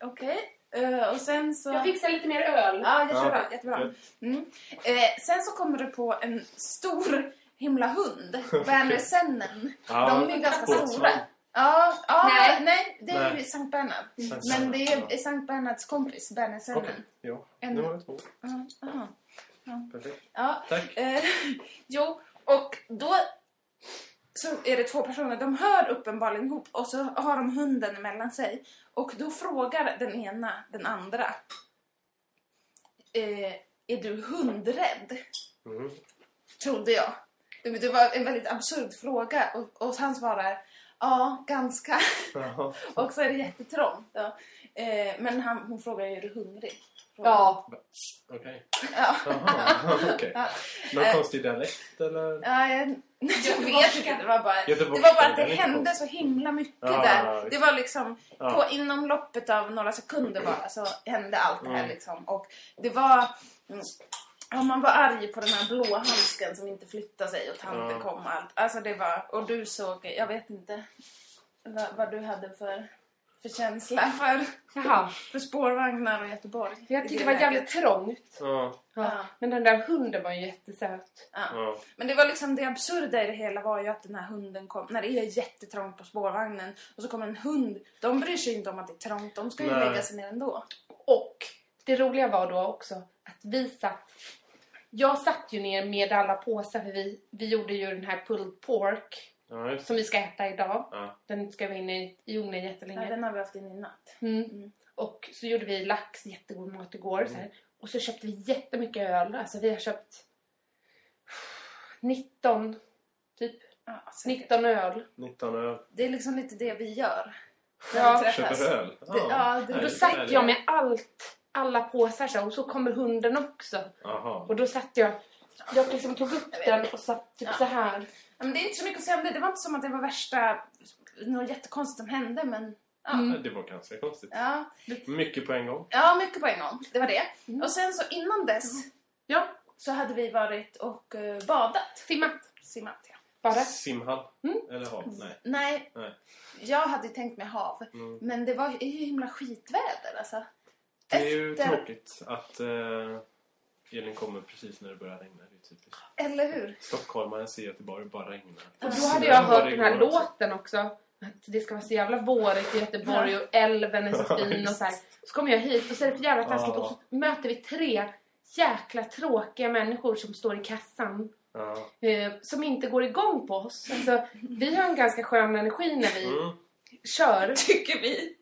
Okej. Eh, och sen så... Jag fixar lite mer öl. Ja, jättebra. Ja. jättebra. Mm. Eh, sen så kommer det på en stor himla hund. Bernesennen. Ja, De är ganska båtsman. stora. Ja, ja nej. Nej. det är ju. Sankt Bernhard. Sankt Men det är Sankt Bernhards kompis, Bernesennen. Okej, ja. En- Nu har jag två. Ja, aha. Perfekt. ja. Tack. Eh, jo, och då så är det två personer. De hör uppenbarligen ihop och så har de hunden mellan sig. Och då frågar den ena den andra. Eh, är du hundrädd? Mm. Trodde jag. Det, var en väldigt absurd fråga och, och han svarar ja, ganska. Och så är det jättetrångt. Ja. Eh, men han, hon frågar är du hungrig? Ja. Okej. Ja. Okej. Ja. Någon Eh. konstig dialekt eller? Ja, jag, jag vet inte. Det var bara, det var bara att det hände så himla mycket Ja, där. Det var liksom Ja. på, inom loppet av några sekunder bara så hände allt det här Mm. liksom. Och det var... Ja, man var arg på den här blå handsken som inte flyttade sig och tanten Ja. kom och allt. Alltså det var... Och du såg... Jag vet inte vad, vad du hade för, för känsla för, Jaha. för spårvagnar och Göteborg. Jag tyckte det var jävligt trångt. Ja. Ja. Men den där hunden var ju jättesöt. Ja. Ja. Men det var liksom det absurda i det hela var ju att den här hunden kom, när det är jättetrångt på spårvagnen och så kommer en hund. De bryr sig inte om att det är trångt, de ska ju Nej. lägga sig ner ändå. Och det roliga var då också att vi satt... Jag satt ju ner med alla påsar för vi, vi gjorde ju den här pulled pork Ja, som vi ska äta idag. Ja. Den ska vi in i, i ugnen Ja, jättelänge. den har vi haft in i natt. Mm. Mm. Och så gjorde vi lax, jättegod mat igår. Mm. Så här. Och så köpte vi jättemycket öl. Alltså vi har köpt 19, typ Ja, säkert. 19 öl. 19 öl. Det är liksom lite det vi gör. Ja. Köper öl? Det- ja, det- då satt jag med allt, alla påsar så. Och så kommer hunden också. Jaha. Och då satt jag, jag liksom tog upp den och satt typ Ja. så här. Ja, Men det är inte så mycket att säga om det. Det var inte som att det var värsta, något jättekonstigt som hände men ja. Mm. Det var ganska konstigt. Ja, Mycket på en gång. ja mycket på en gång. Det var det. Mm. Och sen så innan dess Ja, så hade vi varit och eh, badat. simmat. Simmat ja. Bara. Simhall? Mm. Eller hav? Nej. Nej, Nej. jag hade tänkt mig hav. Mm. Men det var ju himla skitväder alltså. Det är ju Efter- tråkigt att eh, elen kommer precis när det börjar regna. Det är typiskt. Eller hur? Stockholmare ser Göteborg bara regna. Och då hade jag hört den här låten också. Att det ska vara så jävla vårigt i Göteborg och älven är så Ja, fin och så här. Så kommer jag hit och så är det för jävla taskigt Ja. och så möter vi tre jäkla tråkiga människor som står i kassan. Ja. Eh, som inte går igång på oss. Alltså, vi har en ganska skön energi när vi Mm. kör. Tycker vi.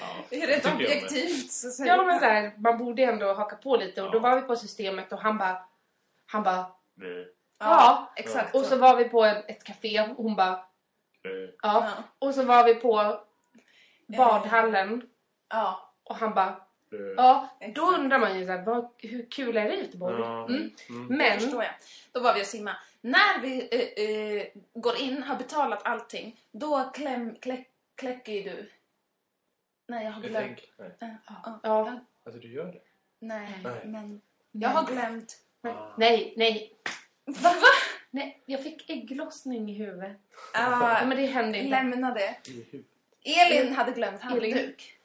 Ja, med. objektivt så Ja men man. så här, man borde ändå haka på lite och då Ja. var vi på systemet och han bara han bara Det- Ja, exakt och så var vi på ett, ett café och hon bara det- ja. Ja. Och så var vi på badhallen Ja, och han bara ja. Då undrar man ju så här, vad, hur kul är det i Göteborg? Ja. Mm. Mm. det Men förstår jag. Då var vi och simma. När vi eh, eh, går in, har betalat allting, då kläm, klä, kläcker ju du. Nej, jag har glömt. ägg? Nej. Eh, ja. ja, Alltså du gör det? Nej, Nej. men jag har glömt. nej, Ah. nej, nej, Va? va? nej, jag fick ägglossning i huvudet. Ah, Ja, men det hände inte. lämna det. Elin hade glömt Elin. handduk.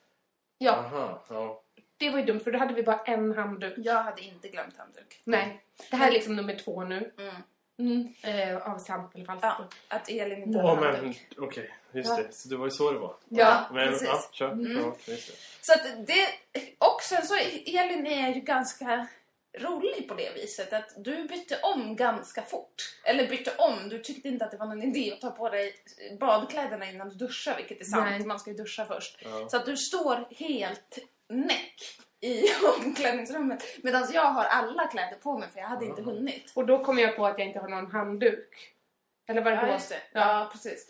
Ja, Aha, ja. det var ju dumt för då hade vi bara en handduk. Jag hade inte glömt handduk. Nej, det här är liksom nummer två nu. Mm. Mm. Eh, av sampelfalster. Ja, att Elin inte Åh, hade men okej. Just Ja. det. Så det var ju så det var. Ja, Men precis. ja, kör. Mm. Ja. Så att det... Och sen så Elin är ju ganska rolig på det viset att du bytte om ganska fort. Eller bytte om, du tyckte inte att det var någon idé att ta på dig badkläderna innan du duschar, vilket är sant. Nej. Man ska ju duscha först. Ja. Så att du står helt näck i omklädningsrummet medan jag har alla kläder på mig för jag hade inte Mm. hunnit. Och då kom jag på att jag inte har någon handduk. Eller var det? Ja, just det. Ja, precis.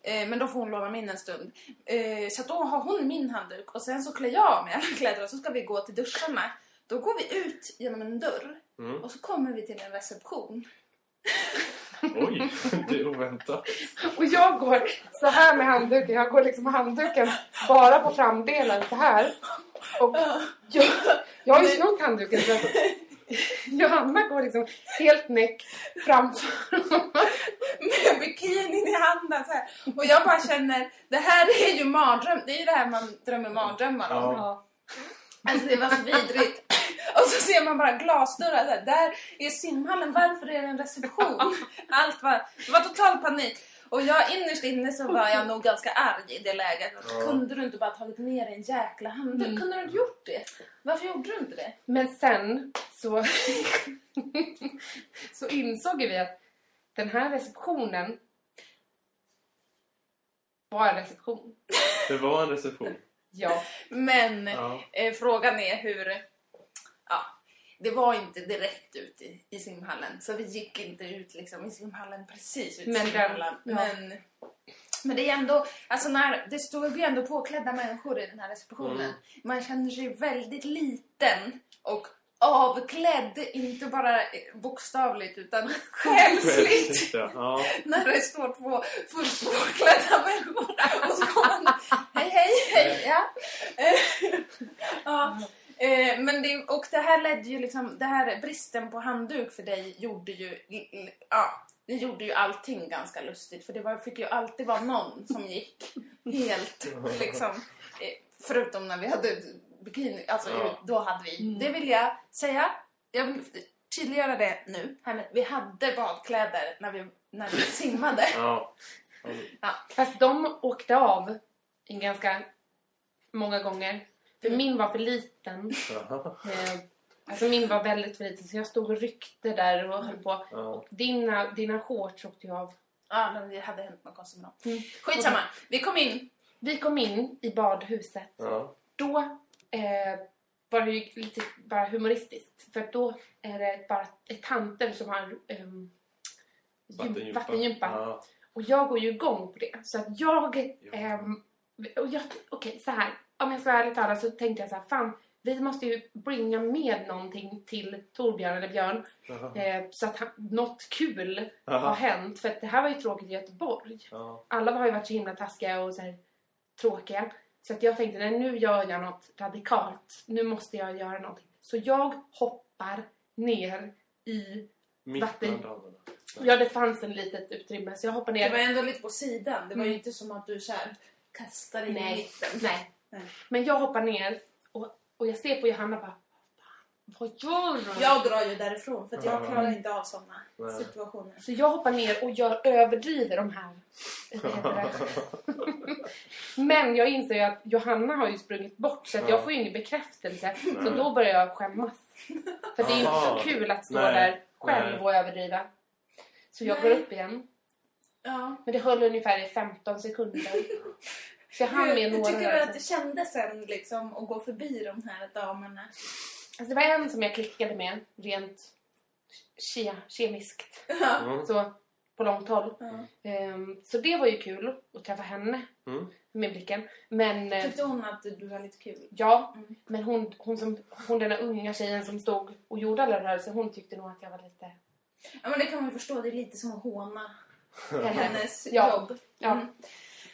Eh, Men då får hon låna min en stund. Eh, Så då har hon min handduk och sen så klär jag av mig alla kläder och så ska vi gå till duscharna. Då går vi ut genom en dörr Mm. och så kommer vi till en reception. Oj, det är oväntat. Och jag går så här med handduken. Jag går liksom handduken bara på framdelen så här. Och jag, jag har ju snott handduken så Johanna går liksom helt näck framför med bikinin i handen så här. Och jag bara känner, det här är ju mardröm. Det är ju det här man drömmer mardrömmar om. Ja. Alltså det var så vidrigt. Och så ser man bara glasdörrar där. Där är simhallen. Varför är det en reception? Allt var, det var total panik. Och jag innerst inne så var jag nog ganska arg i det läget. Ja. Kunde du inte bara tagit med dig en jäkla handduk? Mm. Kunde du inte gjort det? Varför gjorde du inte det? Men sen så, så insåg vi att den här receptionen var en reception. Det var en reception. Ja. Men Ja. eh, frågan är hur... Det var inte direkt ut i, i simhallen. Så vi gick inte ut liksom, i simhallen precis ut i Men simhallen. ja. Men, men det är ändå... Alltså när, det stod ju ändå påklädda människor i den här receptionen. Mm. Man känner sig väldigt liten och avklädd. Inte bara bokstavligt utan själsligt. Ja. Ja. när det står två fullt påklädda människor och så kommer man hej hej hej ja. Ja. Eh, men det, och det här ledde ju liksom, det här bristen på handduk för dig gjorde ju, ja, det gjorde ju allting ganska lustigt för det var, fick ju alltid vara någon som gick helt liksom, eh, förutom när vi hade bikini, alltså Ja. då hade vi, Mm. det vill jag säga, jag vill tydliggöra det nu, vi hade badkläder när vi, när vi simmade. Ja. Fast de åkte av en ganska många gånger. För min var för liten. Eh, Alltså min var väldigt för liten så jag stod och ryckte där och höll på. Ja. Och dina, dina shorts åkte ju av. Ja, men det hade hänt något konstigt med dem. Mm. Skitsamma, vi kom in. Vi kom in i badhuset. Ja. Då eh, var det ju lite bara humoristiskt. För då är det bara ett tanter som har ehm, gym- Vattengympa. vattengympa. Ja. Och jag går ju igång på det. Så att jag... Ja. ehm, och jag Okej, så här. Om jag ska vara ärligt talad så tänkte jag så här, fan, vi måste ju bringa med någonting till Torbjörn eller Björn. Eh, så att han, något kul har Jaha. hänt. För att det här var ju tråkigt i Göteborg. Ja. Alla har ju varit så himla taskiga och så här, tråkiga. Så att jag tänkte, nej nu gör jag något radikalt. Nu måste jag göra någonting. Så jag hoppar ner i... Mitt Vatten-. Ja, det fanns en litet utrymme så jag hoppar Det ner. var ändå lite på sidan. Det var ju Mm. inte som att du så här kastade in i mitten. Nej. Nej. Men jag hoppar ner och, och jag ser på Johanna bara, vad gör du? Jag drar ju därifrån för att jag Ja. klarar inte av sådana Nej. situationer. Så jag hoppar ner och jag överdriver de här. Men jag inser ju att Johanna har ju sprungit bort så att Ja. jag får ju ingen bekräftelse. Så då börjar jag skämmas. För det är ju inte så kul att stå Nej. där själv och överdriva. Så jag Nej. går upp igen. Ja. Men det höll ungefär i 15 sekunder. Så jag hann Hur, med hur några tycker du att det kändes sen liksom att gå förbi de här damerna? Alltså det var en som jag klickade med rent ke kemiskt. Ja. Mm. Så på långt håll. Ja. Ehm, så det var ju kul att träffa henne Mm. med blicken. Men eh, Tyckte hon att du var lite kul? ja, Mm. men hon, hon, som, hon den där unga tjejen som stod och gjorde alla rörelser, hon tyckte nog att jag var lite... Ja men det kan man ju förstå, det är lite som att håna henne. hennes Ja. jobb. Ja.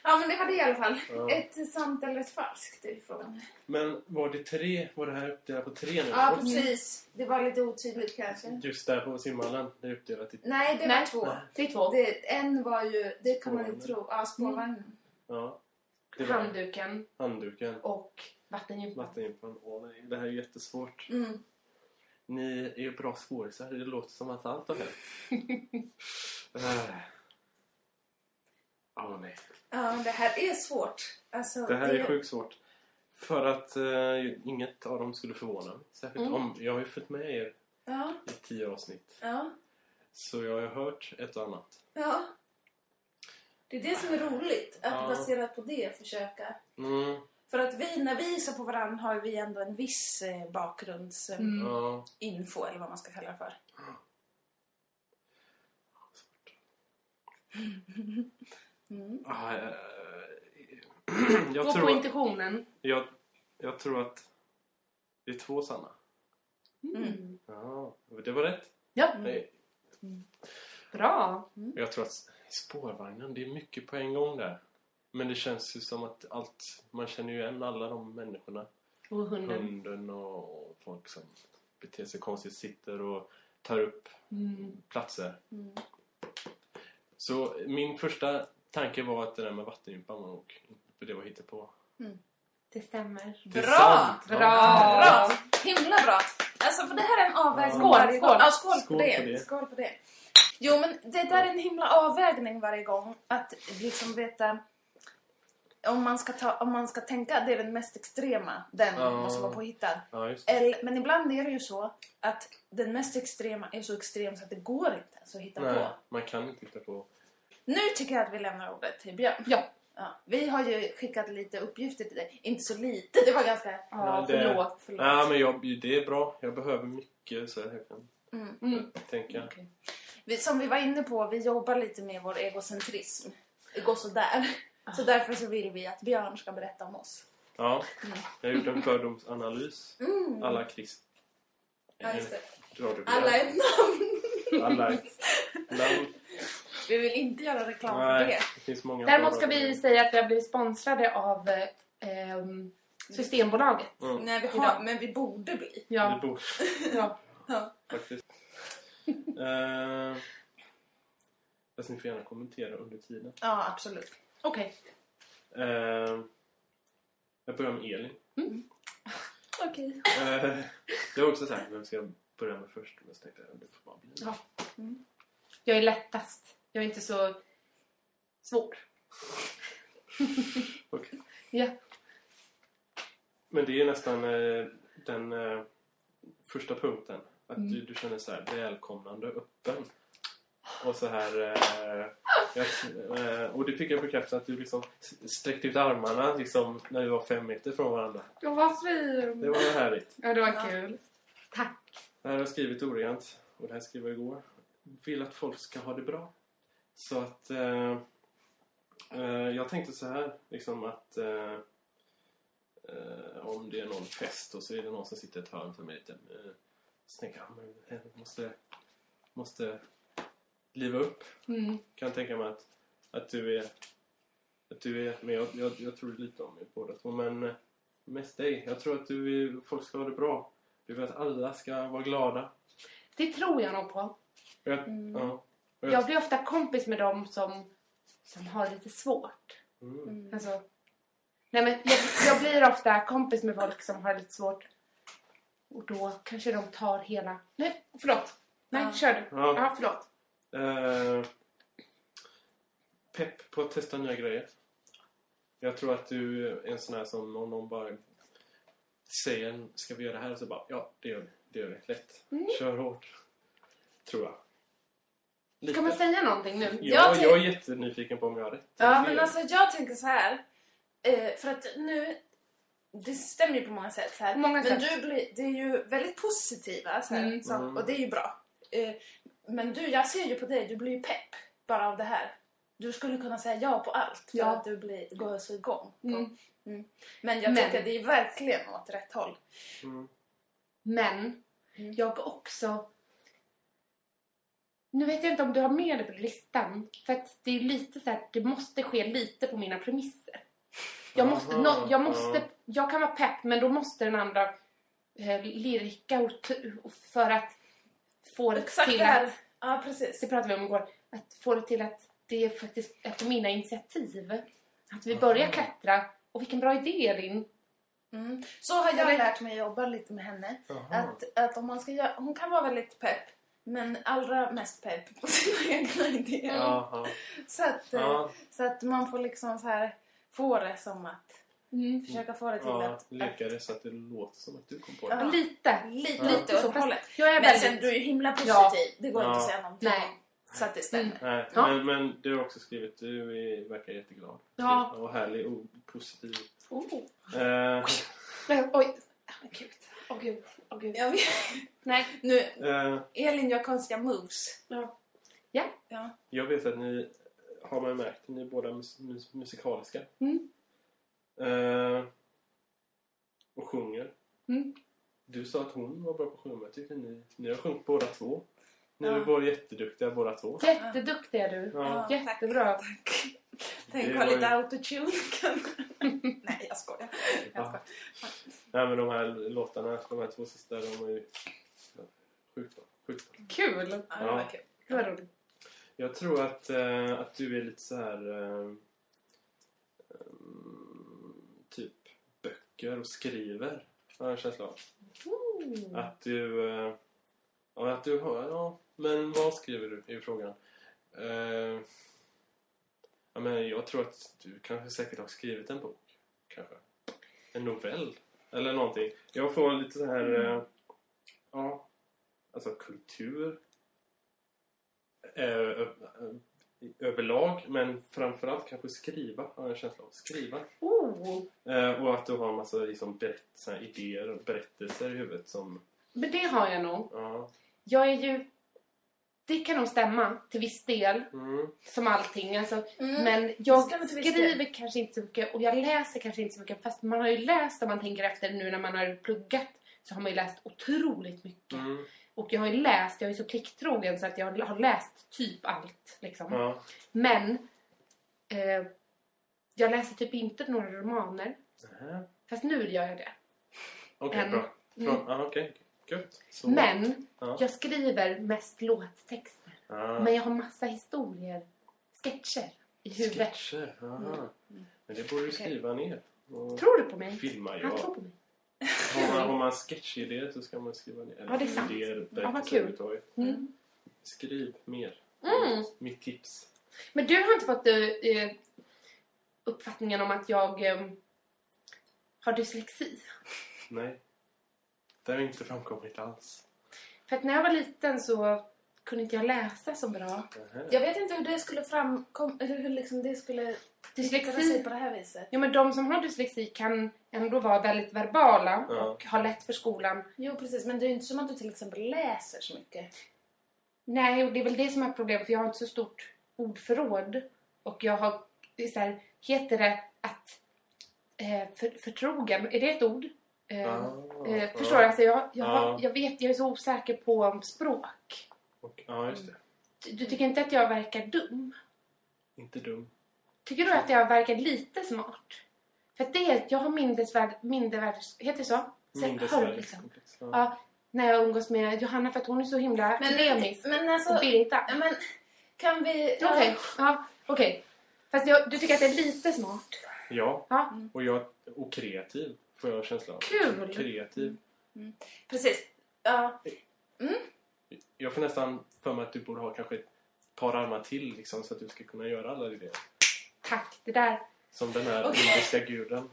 Mm. Ja men det var det i alla fall. Ja. Ett sant eller ett falskt är frågan. Men var det tre? Var det här uppdelat på tre nu? Ja Och precis. Det var lite otydligt kanske. Just där på simhallen, det är uppdelat i... Nej det Nej. var två. Nej. Det är två. Det, en var ju, det kan man inte tro, ja spårvagnen. Ja. Det var Handduken handduken. och vattengympan. Vattengympan. Åh nej, det här är jättesvårt. Mm. Ni är ju bra skådisar. Det låter som att allt har hänt. Ja, nej. Ja det här är svårt. Alltså, Det här är sjukt svårt. För att eh, inget av dem skulle förvåna mig. Särskilt Mm. om... Jag har ju följt med er Ja, i tio avsnitt. ja, Så jag har hört ett och annat. ja. Det är det som är roligt. Att Ja. baserat på det försöka. Mm. För att vi, när vi ser på varandra har vi ändå en viss eh, bakgrundsinfo Mm. Eller vad man ska kalla det för. Mm. Ah, eh, jag, Gå på tror, intuitionen. jag, jag tror att det är två sanna. Mm. Ja, det var rätt. Ja, Nej, bra. Jag tror att spårvagnen, det är mycket på en gång där. Men det känns ju som att allt, man känner ju igen alla de människorna. Och hunden. Hunden och folk som beter sig konstigt, sitter och tar upp Mm. platser. Mm. Så min första tanke var att det där med vattengympan var nog för det var på. Det stämmer. Det Bra! sant. Bra! Bra! Himla bra! Alltså för det här är en avvägning Skål, varje gång. skål. Ja, skål, Skål på, det. på det. skål på det. Jo men det där är en himla avvägning varje gång. Att liksom veta om man ska, ta, om man ska tänka att det är den mest extrema, den Ja. måste vara påhittad. Det. Eller, men ibland är det ju så att den mest extrema är så extrem så att det går inte ens att hitta Nej, på. man kan inte hitta på. Nu tycker jag att vi lämnar ordet till Björn. Ja. Ja, vi har ju skickat lite uppgifter till dig. Inte så lite, det var ganska... Ja, det- förlåt. Förlåt. Ja, men jag, det är bra. Jag behöver mycket så jag kan Mm. Mm. tänka. Okej. Vi, som vi var inne på, vi jobbar lite med vår egocentrism. Det går sådär. Så därför så vill vi att Björn ska berätta om oss. Ja, jag har gjort en fördomsanalys. Mm. Alla kristna. Ja, just det. radioprogram. Alla ett namn. Alla ett namn. Vi vill inte göra reklam för Nej, det. det finns många Däremot ska vi säga att vi har blivit sponsrade av eh, Systembolaget. Mm. Nej, vi har, Idag. men vi borde bli. Ja. Det borde ja. Ja. faktiskt. uh, fast ni får gärna kommentera under tiden. Ja, absolut. Okej. Eh, jag börjar med Elin. Okej. Uh, jag var också såhär, vem ska jag börja med först? Men så tänkte jag, det får bara bli. Ja. Jag är lättast. Jag är inte så svår. Okej. Ja. Men det är nästan eh, den eh, första punkten. Att Mm. du, du känner så här välkomnande öppen. Och så här... Eh, jag, eh, och det fick jag bekräfta att du liksom sträckte ut armarna liksom, när vi var fem meter från varandra. Jag var fin. Det var härligt. Ja, det var Ja. kul. Tack. Det här har jag skrivit orent. Och det här skrev jag igår. Vill att folk ska ha det bra. Så att... Eh, eh, jag tänkte så här, liksom att... Eh, eh, om det är någon fest och så är det någon som sitter i ett hörn som är lite... Eh, men jag måste... Måste liva upp. Mm. Kan tänka mig att, att du är... Att du är... Men jag, jag, jag tror lite om er båda två. Men eh, mest dig. Jag tror att du folk ska ha det bra. Du vill att alla ska vara glada. Det tror jag nog på. Jag, Mm. ja. Jag, Jag blir ofta kompis med dem som, som har lite svårt. mm. Alltså, nej men jag, jag blir ofta kompis med folk som har lite svårt. Och då kanske de tar hela... Nej, förlåt. Nej, Ja. kör du. Ja. Ja, förlåt. Eh, pepp på att testa nya grejer. Jag tror att du är en sån här som om någon bara säger ska vi göra det här? Och så bara ja, det gör vi. Det gör vi. Lätt. Mm. Kör hårt. Tror jag. Lite. Ska man säga någonting nu? Ja, Jag jag är jättenyfiken på om jag har rätt. Ja, men alltså jag tänker så här. Eh, för att nu... Det stämmer ju på många sätt. Så här. Många men sätt. du blir, det är ju väldigt positiva. Så här, Mm. så, Mm. och det är ju bra. Eh, men du, jag ser ju på dig, du blir ju pepp bara av det här. Du skulle kunna säga ja på allt för Ja. att du blir, går så igång. på- Mm. Men jag Men- tycker det är verkligen åt rätt håll. Mm. Men Mm. jag också... Nu vet jag inte om du har med det på listan. För att det är lite så här, det måste ske lite på mina premisser. Jag måste, Aha, nå- jag måste, ja. jag kan vara pepp men då måste den andra eh, lirka och och för att få det Exakt till det här. att, Ja, precis. det pratade vi om igår, att få det till att det är faktiskt på mina initiativ. Att vi börjar klättra. Och vilken bra idé Elin. Mm. Så har jag lärt mig att jobba lite med henne. Att, att om man ska göra, hon kan vara väldigt pepp. Men allra mest pepp på sina egna idéer. Jaha. Så, att, eh, Ja, så att man får liksom så här få det som att Mm. försöka få det till ja, att, leka det så att det låter som att du kom på Ja. det. Lite. att lite, Ja. lite åt Så hållet. Jag är Men väldigt... sen du är ju himla positiv. Ja. Det går inte Ja. att säga någonting Nej. Så att det stämmer. Nej, Ja. men, men du har också skrivit du är, verkar jätteglad. Ja. Och härlig och positiv. Oh. Eh, Nej, oj. Gud. Åh gud. Åh gud. Jag vet. Nej. Nu, eh, Elin gör konstiga moves. Ja. Ja. jag vet att ni har man märkt ni är båda mus, mus, musikaliska. Mm. Eh, och sjunger. Mm. Du sa att hon var bra på att sjunga. Jag tyckte ni, ni har sjungit båda två. Ni Ja. är båda jätteduktiga båda två. Jätteduktig är du. Ja. Ja. Jättebra. Tack. Tänk Det ha var lite ju- autotune. Nej, jag skojar. Jag Ja. skojar. Nej men de här låtarna, de här två sista, de är ju Kul! Ja, det Ja. var kul. Det var roligt. Jag tror att, eh, att du är lite så här... Ehm, typ böcker och skriver. Har jag en känsla av. Mm. Att du... Eh, ja, att du har... Ja, men vad skriver du? Är frågan. Ja, men jag tror att du kanske säkert har skrivit en bok. Kanske. En novell. Eller någonting. Jag får lite så här... Eh, ja. Alltså kultur. Eh, ö- ö- överlag. Men framförallt kanske skriva. Har jag en känsla av. Skriva. Oh. Eh, och att du har en massa liksom, berätt, idéer och berättelser i huvudet som... Men det har jag nog. Ja. Jag är ju... Det kan nog stämma till viss del, Mm. som allting. Alltså, Mm. Men jag skriver kanske inte så mycket och jag läser kanske inte så mycket. Fast man har ju läst, om man tänker efter nu när man har pluggat, så har man ju läst otroligt mycket. Mm. Och jag har ju läst, jag är så plikttrogen så att jag har läst typ allt. Liksom. Ja. Men eh, jag läser typ inte några romaner. Fast nu gör jag det. Okej, En. bra. Från, Mm. ah, Okej, gött. Så- Men Ja. jag skriver mest låttexter. Ah. Men jag har massa historier, sketcher i huvudet. Sketcher, aha. Mm. Men det borde du skriva ner. Och Tror du på mig? filma, Han ja. tror på mig. Har man, har man sketchidéer så ska man skriva ner. Ja, det är sant. Idéer, Ja, vad kul. överhuvudtaget. Mm. Skriv mer. Mm. Mitt tips. Men du har inte fått eh, uppfattningen om att jag eh, har dyslexi? Nej. Det har inte framkommit alls. För att när jag var liten så kunde inte jag läsa så bra. Jag vet inte hur det skulle framkomma, eller hur liksom det skulle yttra sig Dyslexi, på det här viset. ja men de som har dyslexi kan ändå vara väldigt verbala Ja. och ha lätt för skolan. Jo, precis. Men det är ju inte som att du till exempel läser så mycket. Nej, och det är väl det som är problemet för jag har inte så stort ordförråd. Och jag har, så här, heter det att eh, för, förtrogen, är det ett ord? Eh, Ah, eh, förstår du? Alltså jag, jag, Ja. jag vet, jag är så osäker på språk. Och, ja, just det. Du, du tycker inte att jag verkar dum? Inte dum. Tycker du att jag verkar lite smart? För att det är, jag har mindervärdes, heter det så? så hör, liksom. Ja. Ja, när jag umgås med Johanna för att hon är så himla Men, akademisk. men alltså, Och Birgitta. men kan vi... Okej, ja, okej. Fast jag, du tycker att det är lite smart? Ja, Ja. och, jag, och kreativ får jag en känsla av. Kul! Kreativ. Precis. Ja. Jag får nästan för mig att du borde ha kanske ett par armar till liksom, så att du ska kunna göra alla idéer. Tack, det där. Som den här Okej. indiska guden.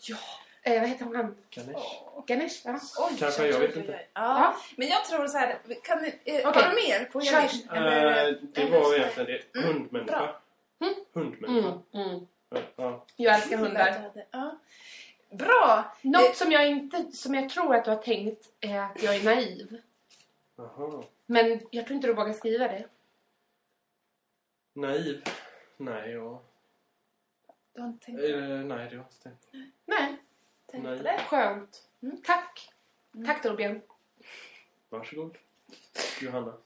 Ja. Eh, vad heter han? Ganesh. Ganesh? Ja. Oj, Kanske, jag oj, vet inte. Ja. Ja. Men jag tror så här, kan ni, eh, har du mer på? Eller, Eh, det eller var egentligen det. Mm, Hundmänniska. Mm. Hundmänniska. Mm, mm. Ja. Jag älskar hundar. Ja. Bra! Något som jag inte, som jag tror att du har tänkt är att jag är naiv. Jaha. Men jag tror inte du vågar skriva det. Naiv? Nej, ja. Du har inte tänkt, Eh, nej, det har jag inte tänkt. Nej, tänkt nej. på det? skönt. Mm. Tack. Mm. Tack Torbjörn. Varsågod. Johanna.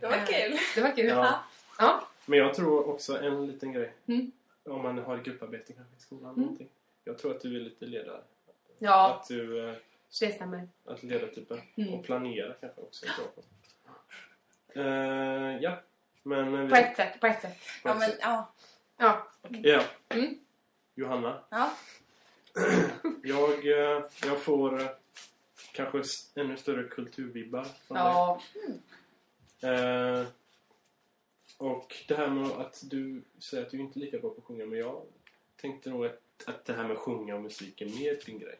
Det var kul. det var kul. Ja. Ja. Men jag tror också en liten grej. Mm. Om man har grupparbete kanske i skolan. Mm. Någonting. Jag tror att du är lite ledare. Ja, Att du... Eh, det stämmer. att ledartypen. Mm. Och planera kanske också. på. Eh, ja. Men... eh, vi- På ett sätt, på ett sätt. Ja, men ja. Ja. Mm. Johanna. ja. Jag, jag får kanske ännu större kulturvibbar från Ja. dig. Eh, och det här med att du säger att du inte är lika bra på att sjunga. Men jag tänkte nog att, att det här med att sjunga och musik är mer din grej.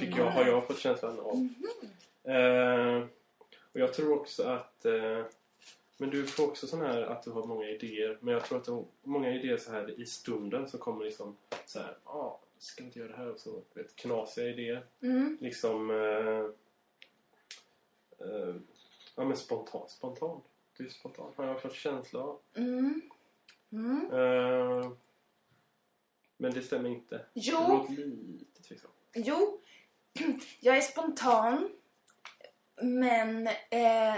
Fick jag, har jag fått känslan av. Eh, och jag tror också att... Eh, men du får också sån här att du har många idéer. Men jag tror att du har många idéer så här i stunden så kommer liksom så här... Ja, ah, ska vi inte göra det här? Och så vet, knasiga idéer. Mm. Liksom... Eh, eh, ja men spontant. Spontant. Du är spontan. Har jag fått känsla av. Mm. Mm. Eh, men det stämmer inte. Det Jo, låter lite tveksamt. jo. Jag är spontan. Men eh,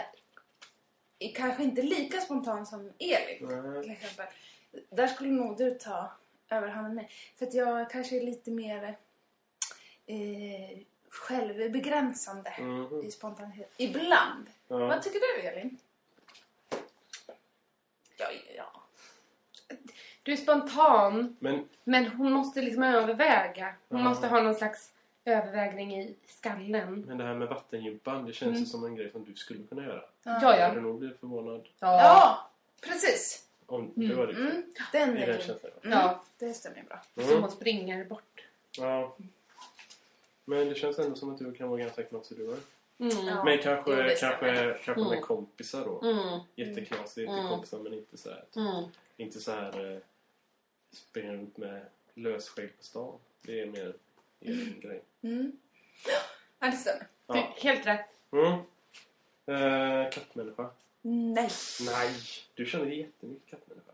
kanske inte lika spontan som Elin. Nej. till exempel. Där skulle nog du ta överhanden med. För att jag kanske är lite mer eh, självbegränsande Mhm. i spontanitet. Ibland. Ja. Vad tycker du Elin? Ja, ja. Du är spontan, Men men hon måste liksom överväga. Hon Ja. måste ha någon slags övervägning i skallen. Men det här med vattengympan, det känns Mm. ju som en grej som du skulle kunna göra. Ja, Jag ja. hade nog blivit förvånad Ja, precis. om det Mm. var ditt Mm, den är den känslan. Mm, Ja. Det stämmer bra. Som Mm. hon springer bort. Ja. Men det känns ändå som att du kan vara ganska knasig du också. Mm. Ja. Men kanske, det kanske, kanske med Mm. kompisar då. Mm. Jätteknasig till Mm. kompisar men inte så här, Mm. inte så här eh, springa runt med lösskägg på stan. Det är mer egen grej. Mm. Ja, det stämmer. Ja. helt rätt. Mm. Eh, kattmänniska. Nej. Nej, du känner jättemycket kattmänniska.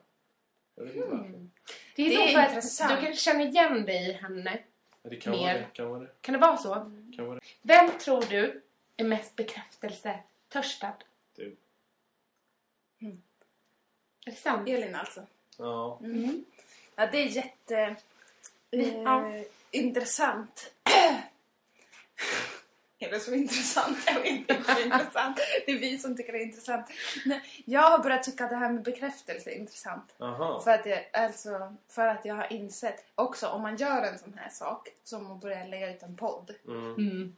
Jag vet inte varför. Mm. Det är, Det nog är för att du kan känna igen dig i henne. Ja, det kan Mer. vara det. Kan vara det. Kan det vara så? Kan vara det. Vem tror du är mest bekräftelsetörstad? Du. Mm. Är det sant? Elin alltså. Ja. Mm. Ja, det är jätte... Eh, Ja. Intressant. är det så intressant? Jag vet inte det är intressant. Det är vi som tycker det är intressant. Nej, jag har börjat tycka att det här med bekräftelse är intressant. Aha. För att, jag, alltså, för att jag har insett också om man gör en sån här sak som att börja lägga ut en podd. Mm. Mm.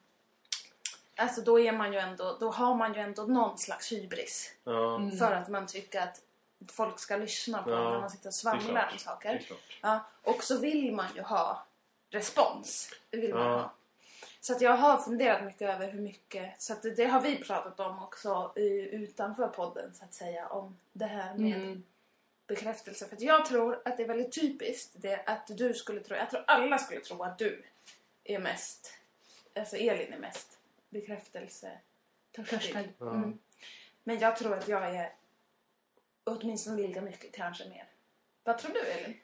Alltså då är man ju ändå, då har man ju ändå någon slags hybris. Ja, Mm. För att man tycker att folk ska lyssna på Ja, när man sitter och svamlar om saker. Ja, och så vill man ju ha respons. Det vill man Ja. ha. Så att jag har funderat mycket över hur mycket, så att det, det har vi pratat om också i, utanför podden så att säga, om det här med Mm. bekräftelse. För att jag tror att det är väldigt typiskt det att du skulle tro, jag tror alla skulle tro att du är mest, alltså Elin är mest. Törstig. Ja. Mm. Men jag tror att jag är åtminstone lika mycket, kanske mer. Vad tror du Elin?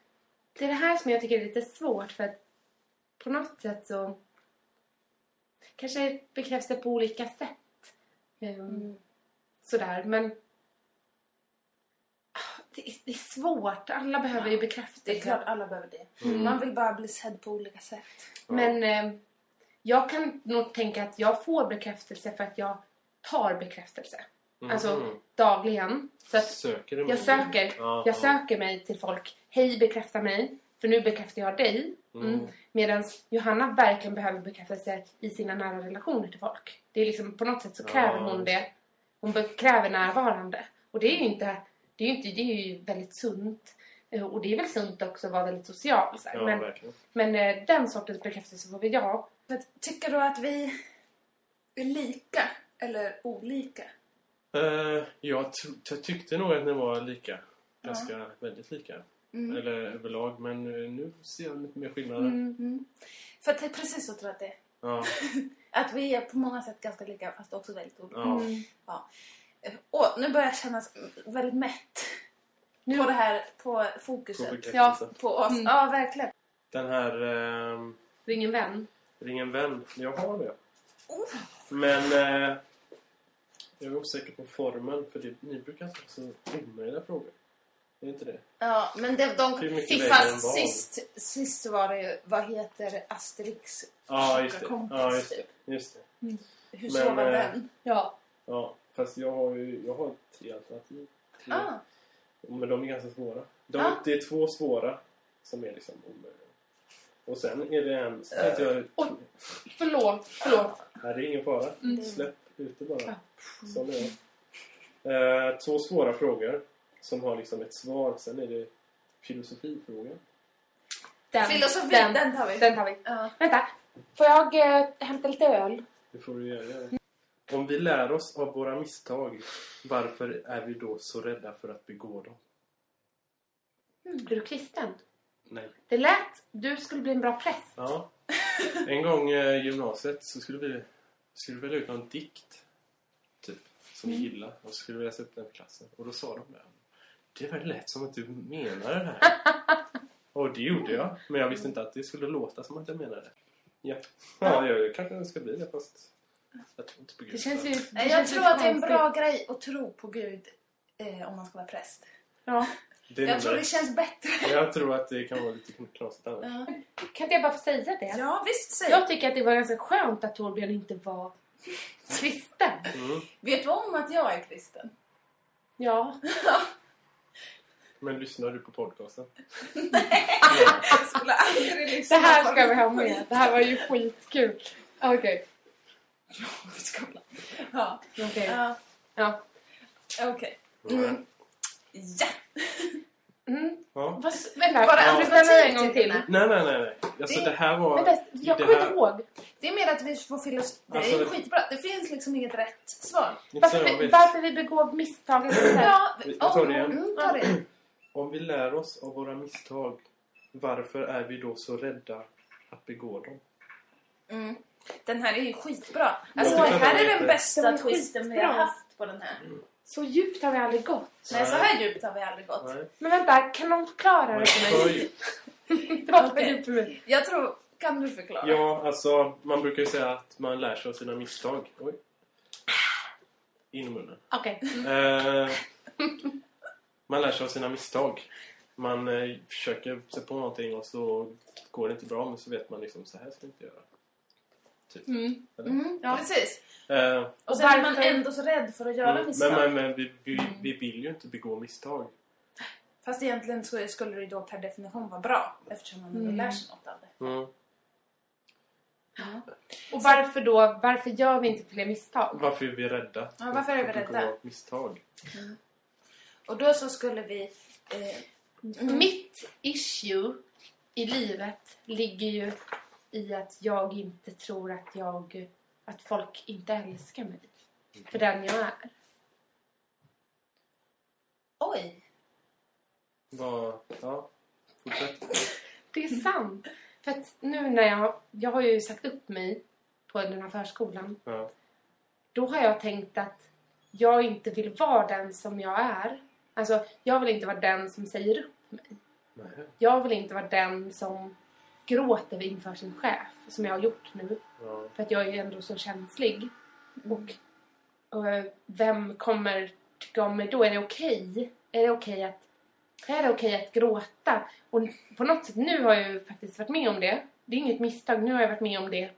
Det är det här som jag tycker är lite svårt för att på något sätt så kanske bekräftas det på olika sätt. Um, Sådär, men Ah, det är, det är svårt. Alla behöver ju Det är bekräftelse. klart alla behöver det. Mm. Man vill bara bli sedd på olika sätt. Ja. Men eh, jag kan nog tänka att jag får bekräftelse för att jag tar bekräftelse. Mhm. Alltså dagligen. Så söker jag söker, Ja, jag ja. söker mig till folk. Hej, bekräfta mig. För nu bekräftar jag dig. Mm. Mm. Medan Johanna verkligen behöver bekräftelse i sina nära relationer till folk. Det är liksom på något sätt så kräver Ja, hon det. Hon kräver närvarande. Och det är ju inte, det är ju, inte, det är ju väldigt sunt. Eh, Och det är väl sunt också att vara väldigt social. Så här. Ja, men verkligen. men eh, den sortens bekräftelse får jag. Men tycker du att vi är lika eller olika? Eh, jag, tyckte nog att ni var lika. Ganska väldigt lika. Mm. Eller överlag. Men eh, nu ser jag lite mer skillnader. Mm. För att det är precis så tror jag att det är. Ja, Att vi är på många sätt ganska lika fast också väldigt olika. ja. Och nu börjar jag känna väldigt mätt Nu, på det här, på På fokuset. bekräftelse. På oss. Mm. Ja, verkligen. Den här eh, ring en vän. Ring en vän. Jag har det. Oh. Men eh, jag är osäker på formen. För det, ni brukar ställa så omöjliga frågor. Är det inte det? Ja, men det, de, Hur mycket en fast sist, sist var det ju, vad heter Asterix Ja, just det. kompis, Ja, just det. typ. Just det. Hur Men, sover eh, den? Ja. Ja, fast jag har ju jag har tre alternativ. Tre. Ah, Men de är ganska svåra. De, Ja. Det är två svåra som är liksom omöjliga. Och sen är det en... Tänkte jag, Oj. Förlåt, förlåt. nej, det är ingen fara. Mm. Släpp ut det bara. Som det är. Eh, två svåra frågor som har liksom ett svar. Sen är det filosofifrågan. Den, filosofi, Den, den, tar vi. den tar vi. Ja. Vänta. Får jag eh, hämta lite öl? Det får du göra. Om vi lär oss av våra misstag, varför är vi då så rädda för att begå dem? Är du kristen? Nej. Det lät... Du skulle bli en bra präst. Ja. En gång i gymnasiet så skulle vi, skulle vi välja ut någon dikt. Typ. Som vi gillar. Och så skulle vi läsa upp den för klassen. Och då sa de där. Det var lätt som att du menade det här. och det gjorde jag. Men jag visste inte att det skulle låta som att jag menade det. Ja. Ja, jag kanske det ska bli det fast... Jag tror inte på Gud. Det känns ju... Det Jag känns tror att det är en bra grej att tro på Gud eh, om man ska vara präst. Ja. Det är Jag tror det känns bättre. Jag tror att det kan vara lite knasigt annars. Ja, Kan inte jag bara få säga det? ja visst säg. Jag tycker att det var ganska skönt att Torbjörn inte var kristen. Mm. Vet du om att jag är kristen? Ja. Men lyssnar du på podcasten? Jag skulle aldrig Det lyssna här på ska vi ha med. Det här var ju skitkul. Okej. skolan. Ja, Okej. ja, Ja. okej. Mm. Ja. Mm. Ja. Vad, s- vänta, Var det ställa en gång till? Nej, nej, nej. nej. Alltså Det- det här var... Vänta, jag det kommer här- inte ihåg. Det är mer att vi får fylla... Det är Alltså- skitbra. Det finns liksom inget rätt svar. Varför jag vi, varför vi begår misstag. Ja, Vi tar det igen. Mm, ta det. Om vi lär oss av våra misstag, varför är vi då så rädda att begå dem? Mm. Den här är ju skitbra. Alltså Jag här är är den bästa Den är twisten vi har haft på den här. Så djupt har vi aldrig gått. Nej, så här djupt har vi aldrig gått. Nej. Men vänta, kan någon förklara det för mig? Det var för djupt för mig. Jag tror... Kan du förklara? ja, alltså man brukar ju säga att man lär sig av sina misstag. Oj. In i munnen. Okej. Eh, man lär sig av sina misstag. Man eh, försöker sig på någonting och så går det inte bra men så vet man liksom så här ska jag inte göra. Typ. Mm. Mm, Ja. Precis. Eh, Och Och sen är man ändå så rädd för att göra mm, misstag. men men, men vi, vi, vi vill ju inte begå misstag. Fast egentligen så skulle det då per definition vara bra. Eftersom man Mm. lär sig något av det. Mm. Ja. Och varför då? Varför gör vi inte fler misstag? Varför är vi rädda? Ja, varför är vi rädda? misstag? Och då så skulle vi... Eh, mm. Mitt issue i livet ligger ju i att jag inte tror att jag... Att folk inte älskar mig. För den jag är. Oj! Vad... Ja, fortsätt. Det är sant. För att nu när jag... Jag har ju sagt upp mig på den här förskolan. Ja. Då har jag tänkt att jag inte vill vara den som jag är. Alltså, jag vill inte vara den som säger upp mig. Nej. Jag vill inte vara den som gråter inför sin chef, som jag har gjort nu. Ja. För att jag är ändå så känslig. Och, och eh, vem kommer tycka om mig då? Är det okej? Är det okej att, är det okej att gråta? Och på något sätt, nu har jag ju faktiskt varit med om det. Det är inget misstag, nu har jag varit med om det.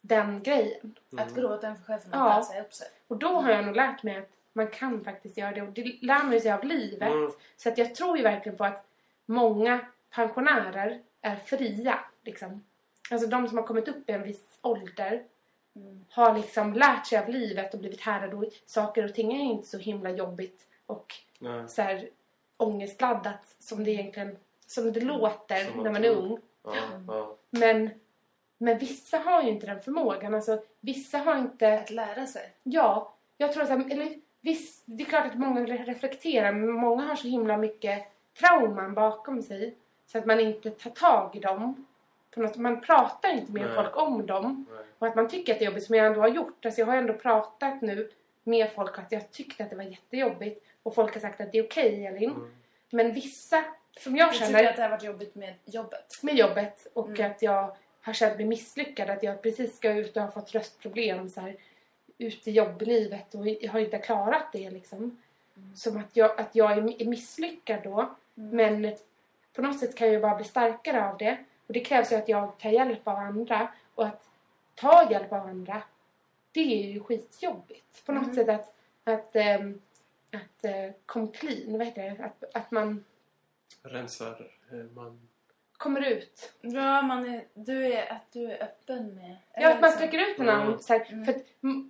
Den grejen. Att gråta inför chefen och Ja. säga upp sig. Och då har jag nog lärt mig att man kan faktiskt göra det. Och det lär man sig av livet. Mm. Så att jag tror ju verkligen på att många pensionärer är fria. Liksom. Alltså de som har kommit upp i en viss ålder Mm. har liksom lärt sig av livet och blivit härdade och saker och ting är inte så himla jobbigt och Nej. så här ångestladdat som det egentligen som det låter Som man när man är ung. Ja, ja. Men, men vissa har ju inte den förmågan. Alltså, vissa har inte... Att lära sig. Ja, jag tror att... Eller, viss, det är klart att många reflekterar men många har så himla mycket trauman bakom sig så att man inte tar tag i dem. På något, man pratar inte med Nej. folk om dem. Nej. Och att man tycker att det är jobbigt som jag ändå har gjort. Alltså jag har ändå pratat nu med folk att jag tyckte att det var jättejobbigt. Och folk har sagt att det är okej Elin. Mm. Men vissa som jag Jag tycker känner att det har varit jobbigt med jobbet. med jobbet och Mm. att jag har känt mig misslyckad. Att jag precis ska ut och har fått röstproblem så här, ut i jobblivet och jag har inte klarat det liksom. Som att jag, att jag är är misslyckad då. Mm. Men på något sätt kan jag ju bara bli starkare av det. Och det krävs ju att jag tar hjälp av andra. Och att ta hjälp av andra, det är ju skitjobbigt. På något Mm. sätt att, att, ähm, att äh, come clean, vad heter det? Att, att man Rensar eh, man... kommer ut. Ja, man är, du är att du är öppen med... Ja, att man sträcker ut en arm. Mm. Så här, Mm. För att,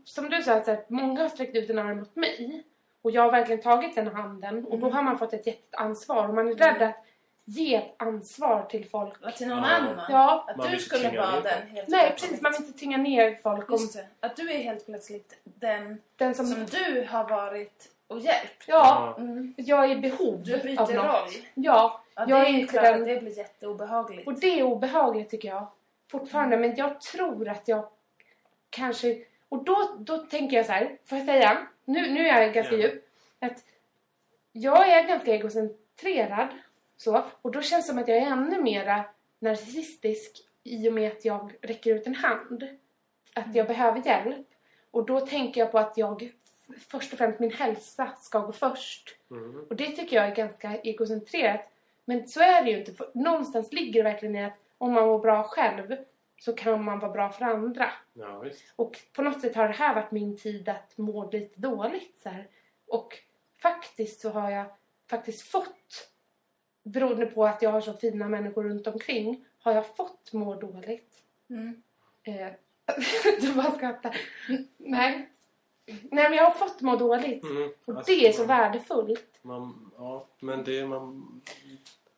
som du sa, att så här, många har sträckt ut en arm mot mig. Och jag har verkligen tagit den handen. Och då Mm. har man fått ett jätteansvar. Och man är rädd att ge ett ansvar till folk. Ja, till någon Ja. annan. Ja, Att Man du skulle vara ner den helt nej plötsligt. precis. Man vill inte tynga ner folk. Om. Att du är helt plötsligt den den som, som du har varit och hjälpt. ja, Mm. jag är i behov Du av byter något. roll. Ja, Ja, Jag det är inte den- det blir jätteobehagligt. och det är obehagligt tycker jag. Fortfarande. Men jag tror att jag kanske... Och då, då tänker jag så här, får jag säga? Nu, nu är jag ganska Ja. djup. Att jag är ganska egocentrerad. Så, och då känns det som att jag är ännu mera narcissistisk i och med att jag räcker ut en hand. Att jag behöver hjälp. Och då tänker jag på att jag först och främst min hälsa ska gå först. Mm. Och det tycker jag är ganska egocentrerat. Men så är det ju inte. För någonstans ligger det verkligen i att om man mår bra själv så kan man vara bra för andra. Ja. Och på något sätt har det här varit min tid att må lite dåligt. Så här. Och faktiskt så har jag faktiskt fått, beroende på att jag har så fina människor runt omkring, har jag fått må dåligt. Mm. Eh, du bara skrattar. Nej. Nej men jag har fått må dåligt. Mm. Och Alltså, det är så man- värdefullt. Man, ja, men det man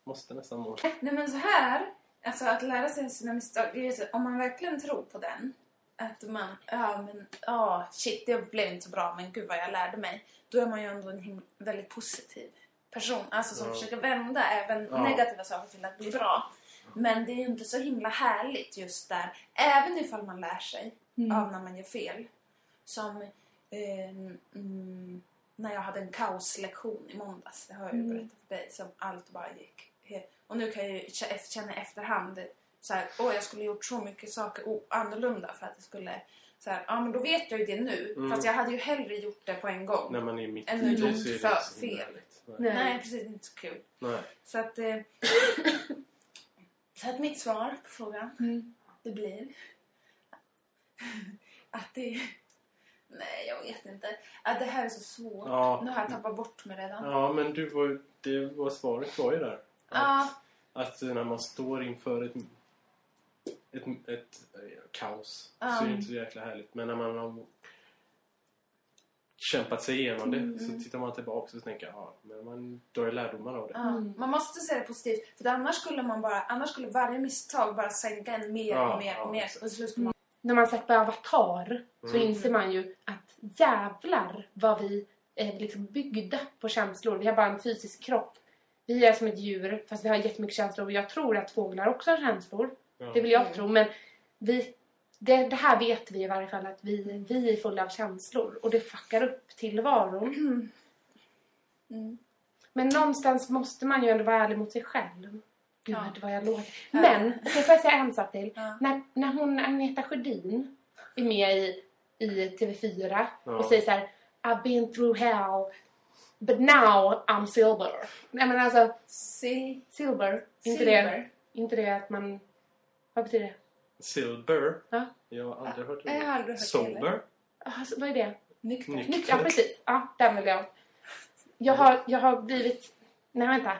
måste nästan må. Nej men så här, alltså att lära sig sina misstag, det är så, om man verkligen tror på den, att man, ja men, ja shit det blev inte så bra men gud vad jag lärde mig. Då är man ju ändå en väldigt positiv person, alltså som Ja. försöker vända även Ja. negativa saker till att bli bra. Men det är ju inte så himla härligt just där, även ifall man lär sig av när man gör fel. Som eh, mm, när jag hade en kaoslektion i måndags, det har jag ju Mm. berättat för dig, som allt bara gick Och nu kan jag ju kä- känna efterhand så här, åh jag skulle gjort så mycket saker annorlunda för att det skulle så här, ja men då vet jag ju det nu. Mm. Fast jag hade ju hellre gjort det på en gång. När man är mitt det gjort för himla fel. Nej. Nej. Precis, inte så kul. Nej. Så att, eh, så att mitt svar på frågan, Mm. det blir att det... Nej, jag vet inte. Att det här är så svårt. Ja. Nu har jag tappat bort mig redan. Ja, men du var, ju- det var svaret var ju där. Ja. Att när man står inför ett, ett, ett, eh, kaos Ja. så är det inte så jäkla härligt. Men när man har kämpat sig igenom det Mm. så tittar man tillbaka och tänker ja, men man drar lärdomar av det. Mm. Man måste se det positivt. För annars skulle man bara, annars skulle varje misstag bara sänka en mer Ja, och mer ja, och mer. Och skulle man... När man sett på Avatar så Mm. inser man ju att jävlar vad vi är liksom byggda på känslor. Vi har bara en fysisk kropp. Vi är som ett djur fast vi har jättemycket känslor. Och jag tror att fåglar också har känslor. Ja. Det vill jag Mm. tro. Men vi, det, det här vet vi i varje fall att vi, vi är fulla av känslor. Och det fuckar upp tillvaron. Mm. Men någonstans måste man ju ändå vara ärlig mot sig själv. Gud Ja. vad jag låter. Ja. Men, okej får jag säga en sak till? Ja. När, när hon, Agneta Sjödin är med i, i TV4 Ja. och säger så här I've been through hell but now I'm silver. Nej men alltså, Sil- silver. Inte det, silver. inte det att man... Vad betyder det? Silver. Ja. Jag har aldrig hört Jag har det. aldrig hört det. Sober. Alltså, vad är det? Nykter. Nykt. Nytt, ja precis. Ja, den vill jag. Jag har, jag har blivit... Nej vänta.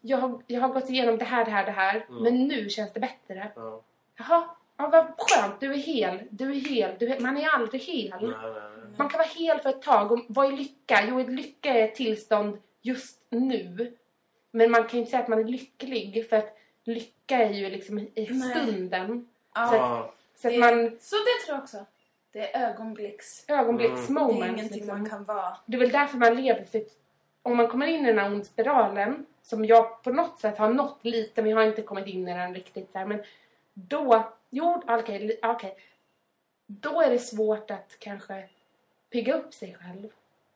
Jag har, jag har gått igenom det här, det här, det här. Mm. Men nu känns det bättre. Ja. Jaha, ja, vad skönt. Du är hel. Du är hel. Du är, man är aldrig hel. Nej, nej, nej. Man kan vara hel för ett tag. Och vad är lycka? Jo, lycka är ett tillstånd just nu. Men man kan ju inte säga att man är lycklig. För att lycka är ju liksom i Nej. stunden. Ja. Så att det, man... så det tror jag också. Det är ögonblicks... Mm. Det är ingenting liksom. man kan vara. Det är väl därför man lever. För att om man kommer in i den här ond spiralen. Som jag på något sätt har nått lite. Men jag har inte kommit in i den riktigt. Där, men då... Jo, okej. li- okej. Då är det svårt att kanske pigga upp sig själv.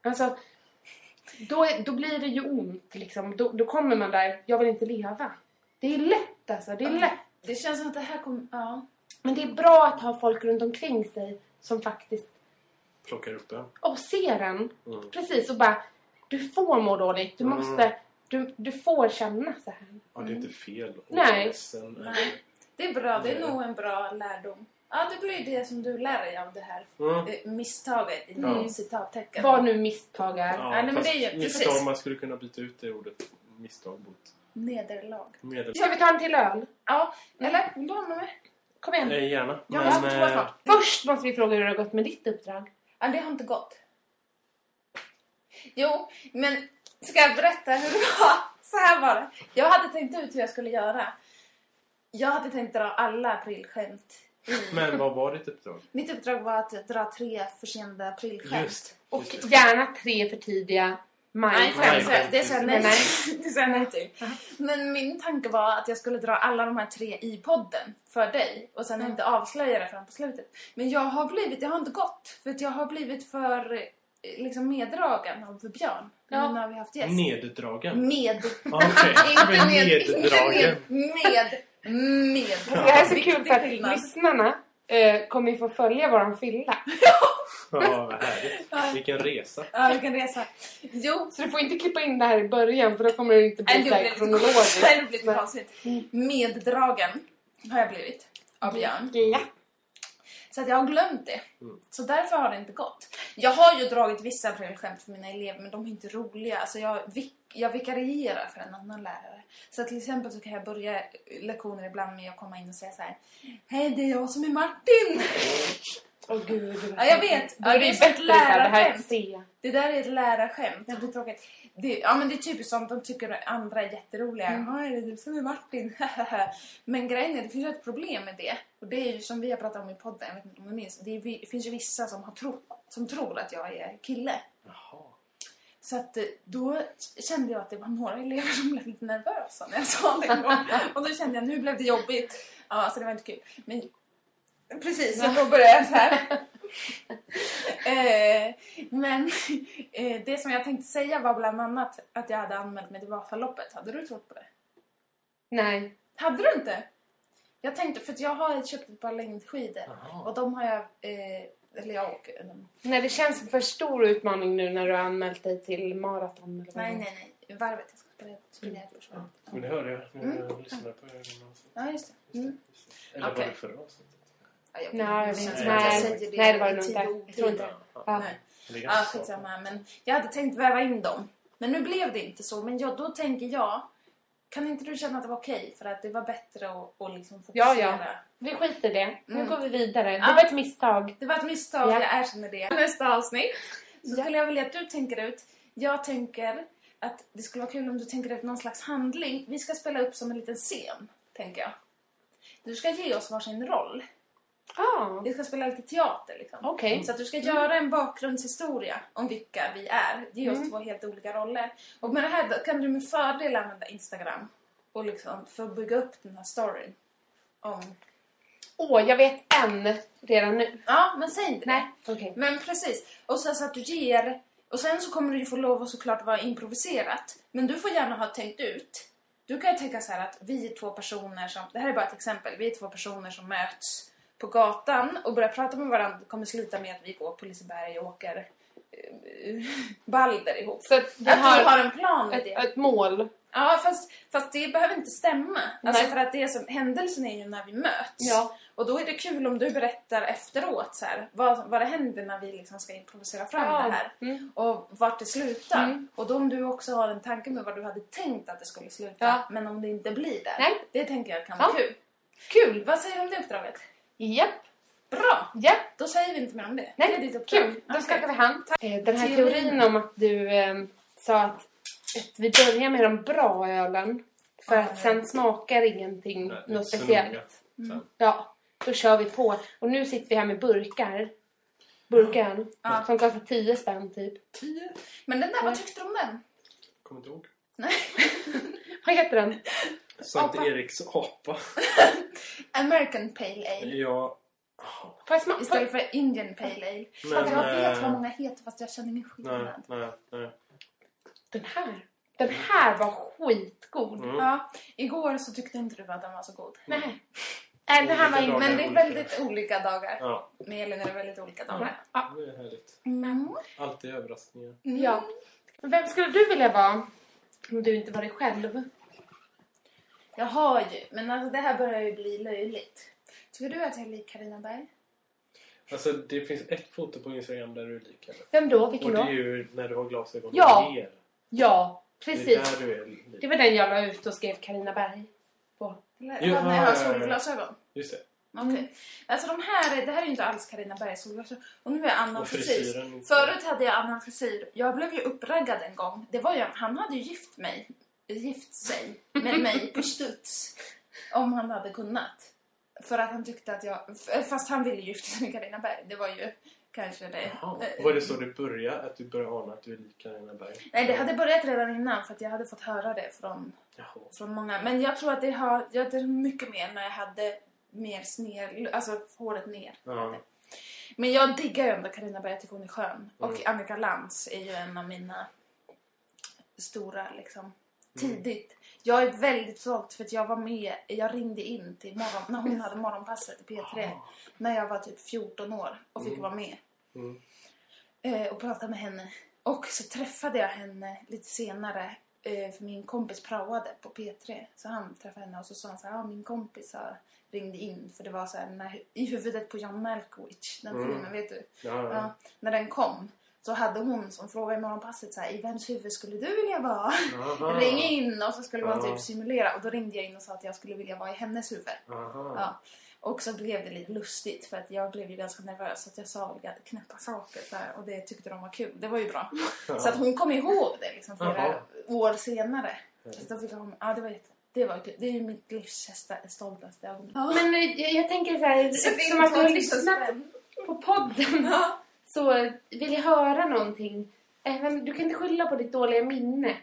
Alltså... Då, är, då blir det ju ont liksom. Då, då kommer man där. Jag vill inte leva. Det är lätt alltså. Det är lätt. Det känns som att det här kommer... Ja. Men det är bra att ha folk runt omkring sig som faktiskt Plockar upp den. och ser en. Mm. Precis och bara du får må dåligt. Du Mm. måste du, du får känna så här. Ja, det är inte fel. Nej. Nej. Det är bra. Det är Nej. nog en bra lärdom. Ja, det blir det som du lär dig av det här Mm. eh, misstaget i Ja. citattecken. Vad nu misstag är. Ja, nej, men det är ju- misstag, precis. man skulle kunna byta ut det ordet misstag mot Nederlag. medel. Ska vi ta en till öl? Ja, eller? Vill du ha mer? Kom igen. Eh, gärna. Jag Men, måste prova eh, snart. Först måste vi fråga hur det har gått med ditt uppdrag. Ja, det har inte gått. Jo, men ska jag berätta hur det var? Så här var det. Jag hade tänkt ut hur jag skulle göra. Jag hade tänkt dra alla aprilskämt. i- men vad var ditt uppdrag? Mitt uppdrag var att dra tre försenade aprilskämt. Just, Och just det. gärna tre för tidiga Nej, det sa jag nej. Det jag nej till. Men min tanke var att jag skulle dra alla de här tre i podden för dig och sen inte avslöja det fram på slutet. Men jag har blivit, det har inte gått. För att jag har blivit för eh, liksom meddragen av Björn. Ja. Nu när vi har haft gäst. Neddragen? Med. Okej, inte men med. med. Med. med. Det här är så kul för att lyssnarna eh, kommer ju få följa våran fylla. Ja, vad härligt. Vilken resa. Ja, vilken resa. Jo, Så du får inte klippa in det här i början för då kommer det inte Nej, bli lite kronologiskt. Nej, det blir lite konstigt. Meddragen har jag blivit av Björn. Ja. Så att jag har glömt det. Mm. Så därför har det inte gått. Jag har ju dragit vissa aprilskämt för mina elever men de är inte roliga. Alltså jag, vik- jag vikarierar för en annan lärare. Så till exempel så kan jag börja lektioner ibland med att komma in och säga så här. Hej, det är jag som är Martin! Åh gud. Ja, jag vet. Ja, det det är ett här, det här är lärarskämt. ett C. Det där är ett lärarskämt. Det är tråkigt. Det, ja, men det är typiskt sånt. De tycker att andra är jätteroliga. Mm. Ja, är det du som är Martin? men grejen är, det finns ju ett problem med det. Och det är ju som vi har pratat om i podden, jag vet inte om du minns. Det, är, finns ju vissa som, har tro, som tror att jag är kille. Jaha. Så att eh, då kände jag att det var några elever som blev lite nervösa när jag sa det en gång. Och då kände jag, nu blev det jobbigt. Ja, så det var inte kul. Men precis, så då började jag så här. eh, men eh, det som jag tänkte säga var bland annat att jag hade anmält mig till Vasaloppet. Hade du trott på det? Nej. Hade du inte? Jag tänkte, för att jag har köpt ett par längdskidor. Jaha. Och de har jag, eh, eller jag åker dem. Nej, det känns för stor utmaning nu när du har anmält dig till maraton. Eller vad Nej, det nej, nej. Varvet jag ska spela, spela ett försvar. Men det hörde jag när Mm. jag lyssnade på ögonen. Ja, just det. Mm. Eller Okej. var det förra avsnittet? Ja, jag, Nej, jag det vet Nej, nej, var det nog inte. Jag tror inte. Ja. Ja. Nej. Ja, skitsamma. Men jag hade tänkt väva in dem. Men nu blev det inte så. Men jag, då tänker jag, kan inte du känna att det var okej? För att det var bättre att, att liksom Ja, fokusera. ja. Vi skiter i det. Nu Mm. går vi vidare. Det Ja. var ett misstag. Det var ett misstag, Ja. jag erkänner det. Nästa avsnitt så Ja. skulle jag vilja att du tänker ut. Jag tänker att det skulle vara kul om du tänker ut någon slags handling. Vi ska spela upp som en liten scen, tänker jag. Du ska ge oss varsin roll. Ah, Vi ska spela lite teater liksom. Okej. Så att du ska göra en bakgrundshistoria om vilka vi är. Ge oss Mm. två helt olika roller. Och med det här kan du med fördel använda Instagram. Och liksom för att bygga upp den här storyn. Om... Åh, jag vet en redan nu. Ja, men säg inte det. Nej, okej. Men precis. Och sen så att du ger... Och sen så kommer du ju få lov att såklart vara improviserat. Men du får gärna ha tänkt ut. Du kan ju tänka så här att vi är två personer som... Det här är bara ett exempel. Vi är två personer som möts på gatan och börjar prata med varandra. Det kommer sluta med att vi går på Liseberg och åker eh, Balder ihop. Så att vi Att du har har en plan med ett, det. ett mål. Ja, fast, fast det behöver inte stämma. Alltså för att det som, händelsen är ju när vi möts. Ja. Och då är det kul om du berättar efteråt så här, vad, vad det händer när vi liksom ska improvisera fram det här. Mm. Och vart det slutar. Mm. Och då om du också har en tanke med vad du hade tänkt att det skulle sluta. Ja. Men om det inte blir. Nej. Det tänker jag kan Ja. vara kul. Kul! Vad säger du om det uppdraget? Japp, Bra! japp. Då säger vi inte mer om det. det är Nej, ditt uppdrag. kul. Då Okej. skakar vi hand. Eh, Den här Teorin. teorin om att du eh, sa att, att vi börjar med de bra ölen för Ja, att nej. sen smakar ingenting Nej, något speciellt. Sen. Ja, då kör vi på. Och nu sitter vi här med burkar. Burkar Ja. som kostar 10 spänn typ. Tio? Men den där, vad tyckte du om den? Kommer inte ihåg. Nej. Vad heter den? Sankt Apa. Eriks apa. American Pale Ale. Ja. Jag smaka? Istället för Indian Pale Ale. Men, jag vet eh, vad många heter fast jag känner ingen Nej, skillnad. nej, nej. Den här. Den här var skitgod. Mm. Ja, igår så tyckte inte du att den var så god. Nej. Nej, den här var. Men det är väldigt olika dagar. Ja, Med Elin är det väldigt olika dagar. Ja. det är härligt. Mm. Alltid överraskningar. ja. Men Vem skulle du vilja vara om du inte var dig själv? Jag har ju, men alltså det här börjar ju bli löjligt. Tycker du att jag är lik Carina Berg? Alltså det finns ett foto på Instagram där du är lik henne. Vem då? Och Vilken det är då? ju när du har glasögon Ja. och ler. Ja, Det är precis. där du är lik. Det var den jag la ut och skrev Karina Berg på. Eller Jo, när jag ja, har solglasögon? Just det. Okej. Alltså de här, är- det här är ju inte alls Carina Bergs solglasögon. Och nu är jag annan Och frisyr. Förut hade jag annan frisyr. Jag blev ju uppraggad en gång. Det var ju, han hade ju gift mig. Gift sig med mig på studs. Om han hade kunnat. För att han tyckte att jag... Fast han ville gifta sig med Carina Berg. Det var ju kanske det. Jaha. eh, Var det så det började? Att du började ana att du är lik Carina Berg? Nej, det hade börjat redan innan för att jag hade fått höra det från, Jaha. från många. Men jag tror att det har... Jag, är mycket mer när jag hade mer sned... Alltså håret ner. Ja. Men jag diggar ju ändå Carina Berg. Jag tycker hon är skön. Och Mm. Annika Lantz är ju en av mina stora liksom tidigt. Jag är väldigt stolt för att jag var med, jag ringde in till morgon, när hon hade morgonpasset i P3 Ah. när jag var typ 14 år och fick Mm. vara med. Mm. eh, och pratade med henne. Och så träffade jag henne lite senare eh, för min kompis praoade på P3. Så han träffade henne och så sa han så här, ja min kompis har ringde in för det var så här när, i huvudet på John Malkovich, den Mm. filmen, vet du? Ja, ja. Ja, när den kom så hade hon som frågade i morgonpasset så här, i vems huvud skulle du vilja vara? Ring in och så skulle man Ja. typ simulera och då ringde jag in och sa att jag skulle vilja vara i hennes huvud. Ja. Och så blev det lite lustigt för att jag blev ju ganska nervös så att jag sa ganska knäppa saker så här, och det tyckte de var kul. Det var ju bra. Ja. Så att hon kom ihåg det liksom flera år senare. Så då fick hon, ja det var jätte, det var. Det är ju mitt livs stoltaste ögonblick. Men eh, jag, jag tänker så här, eftersom att du har 2000 lyssnat på podden Ja. Så vill jag höra någonting. Även, du kan inte skylla på ditt dåliga minne.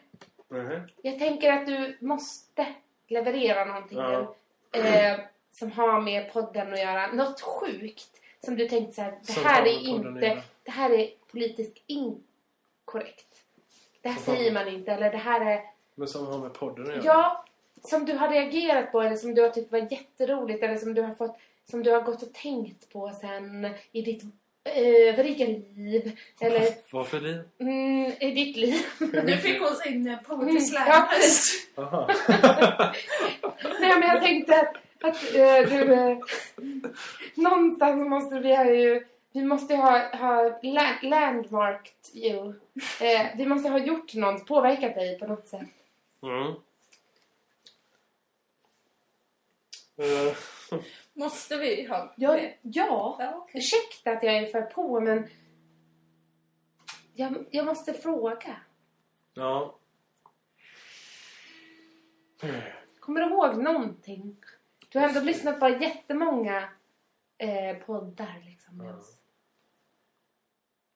Mhm. Jag tänker att du måste leverera någonting Ja. eh, som har med podden att göra. Något sjukt som du tänkte så här, det Som här är inte, det här är politiskt inkorrekt. Det här Som säger man inte eller det här är, Men som har med podden att göra? ja, som du har reagerat på eller som du har tyckt var jätteroligt eller som du har fått, som du har gått och tänkt på sen i ditt övriga liv eller Vad för liv? mm, i ditt liv. Nu fick hon sin eh, poetry Mm, slam ja. Aha. Nej, men jag tänkte att, att eh, du... Eh, någonstans måste vi ha ju... Vi måste ha, ha la, landmarked you. Eh, vi måste ha gjort något, påverkat dig på något sätt. Mm. Eh, Måste vi ha Ja, det? ja. Ja, okej. ursäkta att jag är för på, men... Jag, jag måste fråga. ja. Kommer du ihåg någonting? Du har ändå lyssnat på jättemånga eh, poddar liksom. med Ja. oss.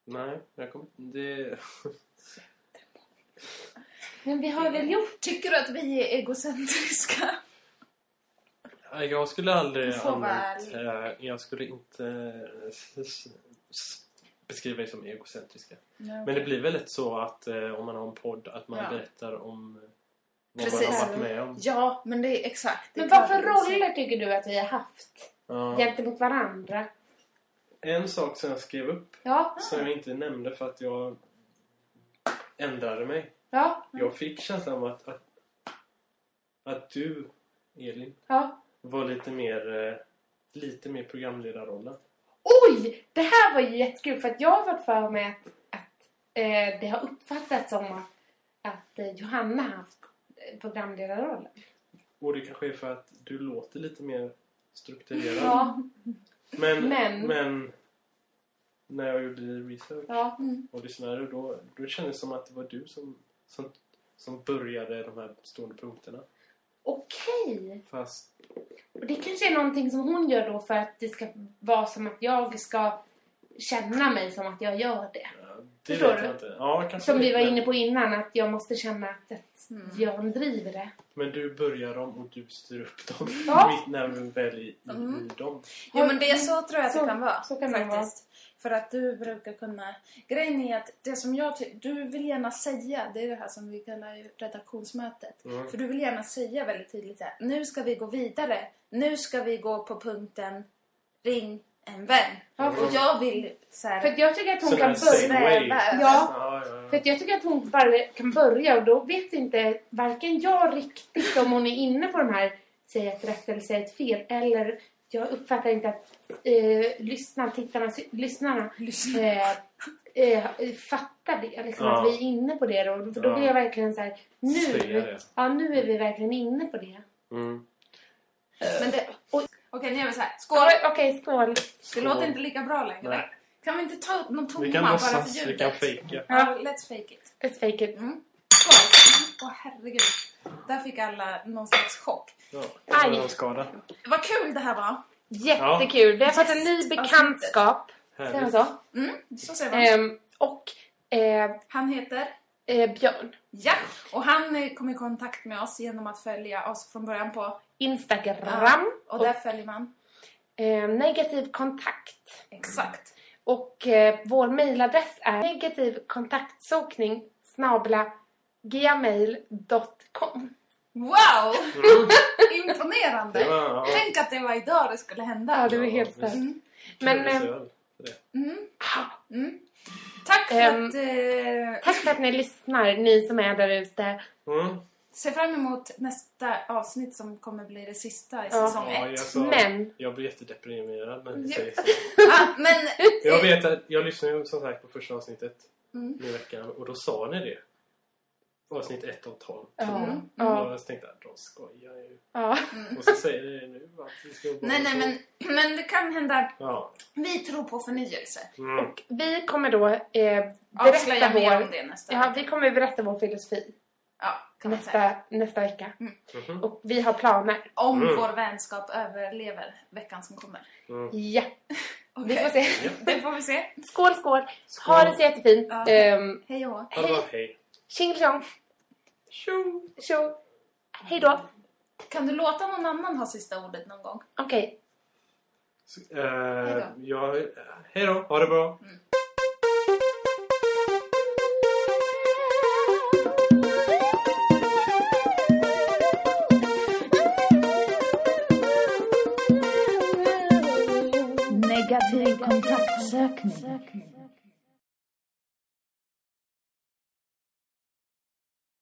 Nej, jag kommer det... Men vi har väl gjort... Tycker du att vi är egocentriska? Nej, Jag skulle aldrig Så använt... eh, Jag skulle inte eh, beskriva er som egocentriska. Men det blir väl lätt så att eh, om man har en podd att man Ja. berättar om vad Precis. man har varit med om. Ja, men det är exakt. Det Men vad för det roller tycker du att vi har haft Ja. gentemot varandra? En sak som jag skrev upp Ja, som jag inte nämnde för att jag ändrade mig. ja, Jag fick känslan av att, att, att du, Elin, ja. Var lite mer, eh, lite mer programledarrollen. Oj! Det här var ju jättekul för att jag har fått för mig att, att eh, det har uppfattats som att, att eh, Johanna har haft eh, programledarrollen. Och det kanske är för att du låter lite mer strukturerad. Ja, Men, Men- men när jag gjorde research ja. Mm. och lyssnade då, då kändes det som att det var du som, som, som började de här stående punkterna. Okej. Fast, Och det kanske är någonting som hon gör då för att det ska vara som att jag ska känna mig som att jag gör det. Det Förstår vet du? jag inte. Ja, kanske Som vi var men- inne på innan, att jag måste känna att, att Mm. jag driver det. Men du börjar dem och du styr upp dem Ja. mitt när vi väl i, i, Mm. i dem. Jo men det är så tror jag att Så- det kan vara. så kan det faktiskt. För att du brukar kunna... Grejen är att det som jag ty- Du vill gärna säga, det är det här som vi kallar ju redaktionsmötet. Mm. För du vill gärna säga väldigt tydligt så här, nu ska vi gå vidare. Nu ska vi gå på punkten ring en vän. Ja, Och jag vill så här, För att jag tycker att hon kan börja... Ja, Ja, ja, ja. För att jag tycker att hon bara kan börja och då vet inte varken jag riktigt om hon är inne på de här säga ett rätt eller säga ett fel. Eller jag uppfattar inte att eh, lyssnarna, tittarna, lyssnarna Lyssna. eh, eh, fattar det. Liksom, Ja. Att vi är inne på det då. För då Ja. blir jag verkligen så här, nu, ja, nu är vi verkligen inne på det. Mm. Men det... Oj. Okej, nu gör vi så här. Skål! Okej, skål. Det låter inte lika bra längre. Nej. Kan vi inte ta upp någon tomma Vi kan bara för låtsas, vi ljudet? kan fejka. Ja, let's fake it. Let's fake it. Mm. Skål! Åh herregud. Där fick alla någon slags chock. Ja, Aj. Aj. skada. Vad kul det här var. Jättekul. Vi har fått en ny bekantskap. Säger man Härligt. så? Mm, så ser man. Ehm, och eh, Han heter... eh, Björn. Ja, och han eh, kom i kontakt med oss genom att följa oss från början på... Instagram. Och där följer man. Eh, negativ kontakt. Exakt. Och eh, vår mailadress är negativkontaktsökning snabla gmail.com. Wow! Mm. Imponerande! Ja, Tänk att det var idag det skulle hända. Ja, det var helt Ja, stört. Mm. Men, eh, för det. Mm. Tack för Ehm, att... Eh, Tack för att ni lyssnar, ni som är där ute. Mm. se fram emot nästa avsnitt som kommer bli det sista i Ja. säsong Ja, ett. jag, sa, Men- jag blir jättedeprimerad när ni Ja. säger så. Ah, men... Jag vet att jag lyssnade som sagt på första avsnittet Mm. nu i veckan och då sa ni det. Avsnitt 1 av 12. Ja. Mm. Ja. Och jag tänkte att de skojar ju. Ja. Och så säger ni det nu att vi ska bara Nej, nej, men, men det kan hända. Ja. Vi tror på förnyelse. Mm. Och vi kommer då eh, Avslöja berätta mer vår... om det nästa Ja, vi kommer berätta vår filosofi Ja, nästa, nästa vecka. Mhm. Och vi har planer. Om Mm. vår vänskap överlever veckan som kommer. Mm. Ja, vi Okej. får se. Ja. Det får vi se. Skål, skål! Skål. Ha det så jättefint. Ja. Ehm, Hej och bra, hej. Tjing tjong! Tjo! Tjo! Hej då! Kan du låta någon annan ha sista ordet någon gång? Okej. Så, eh, ja, hej då, ha det bra. Negativ kontaktsökning.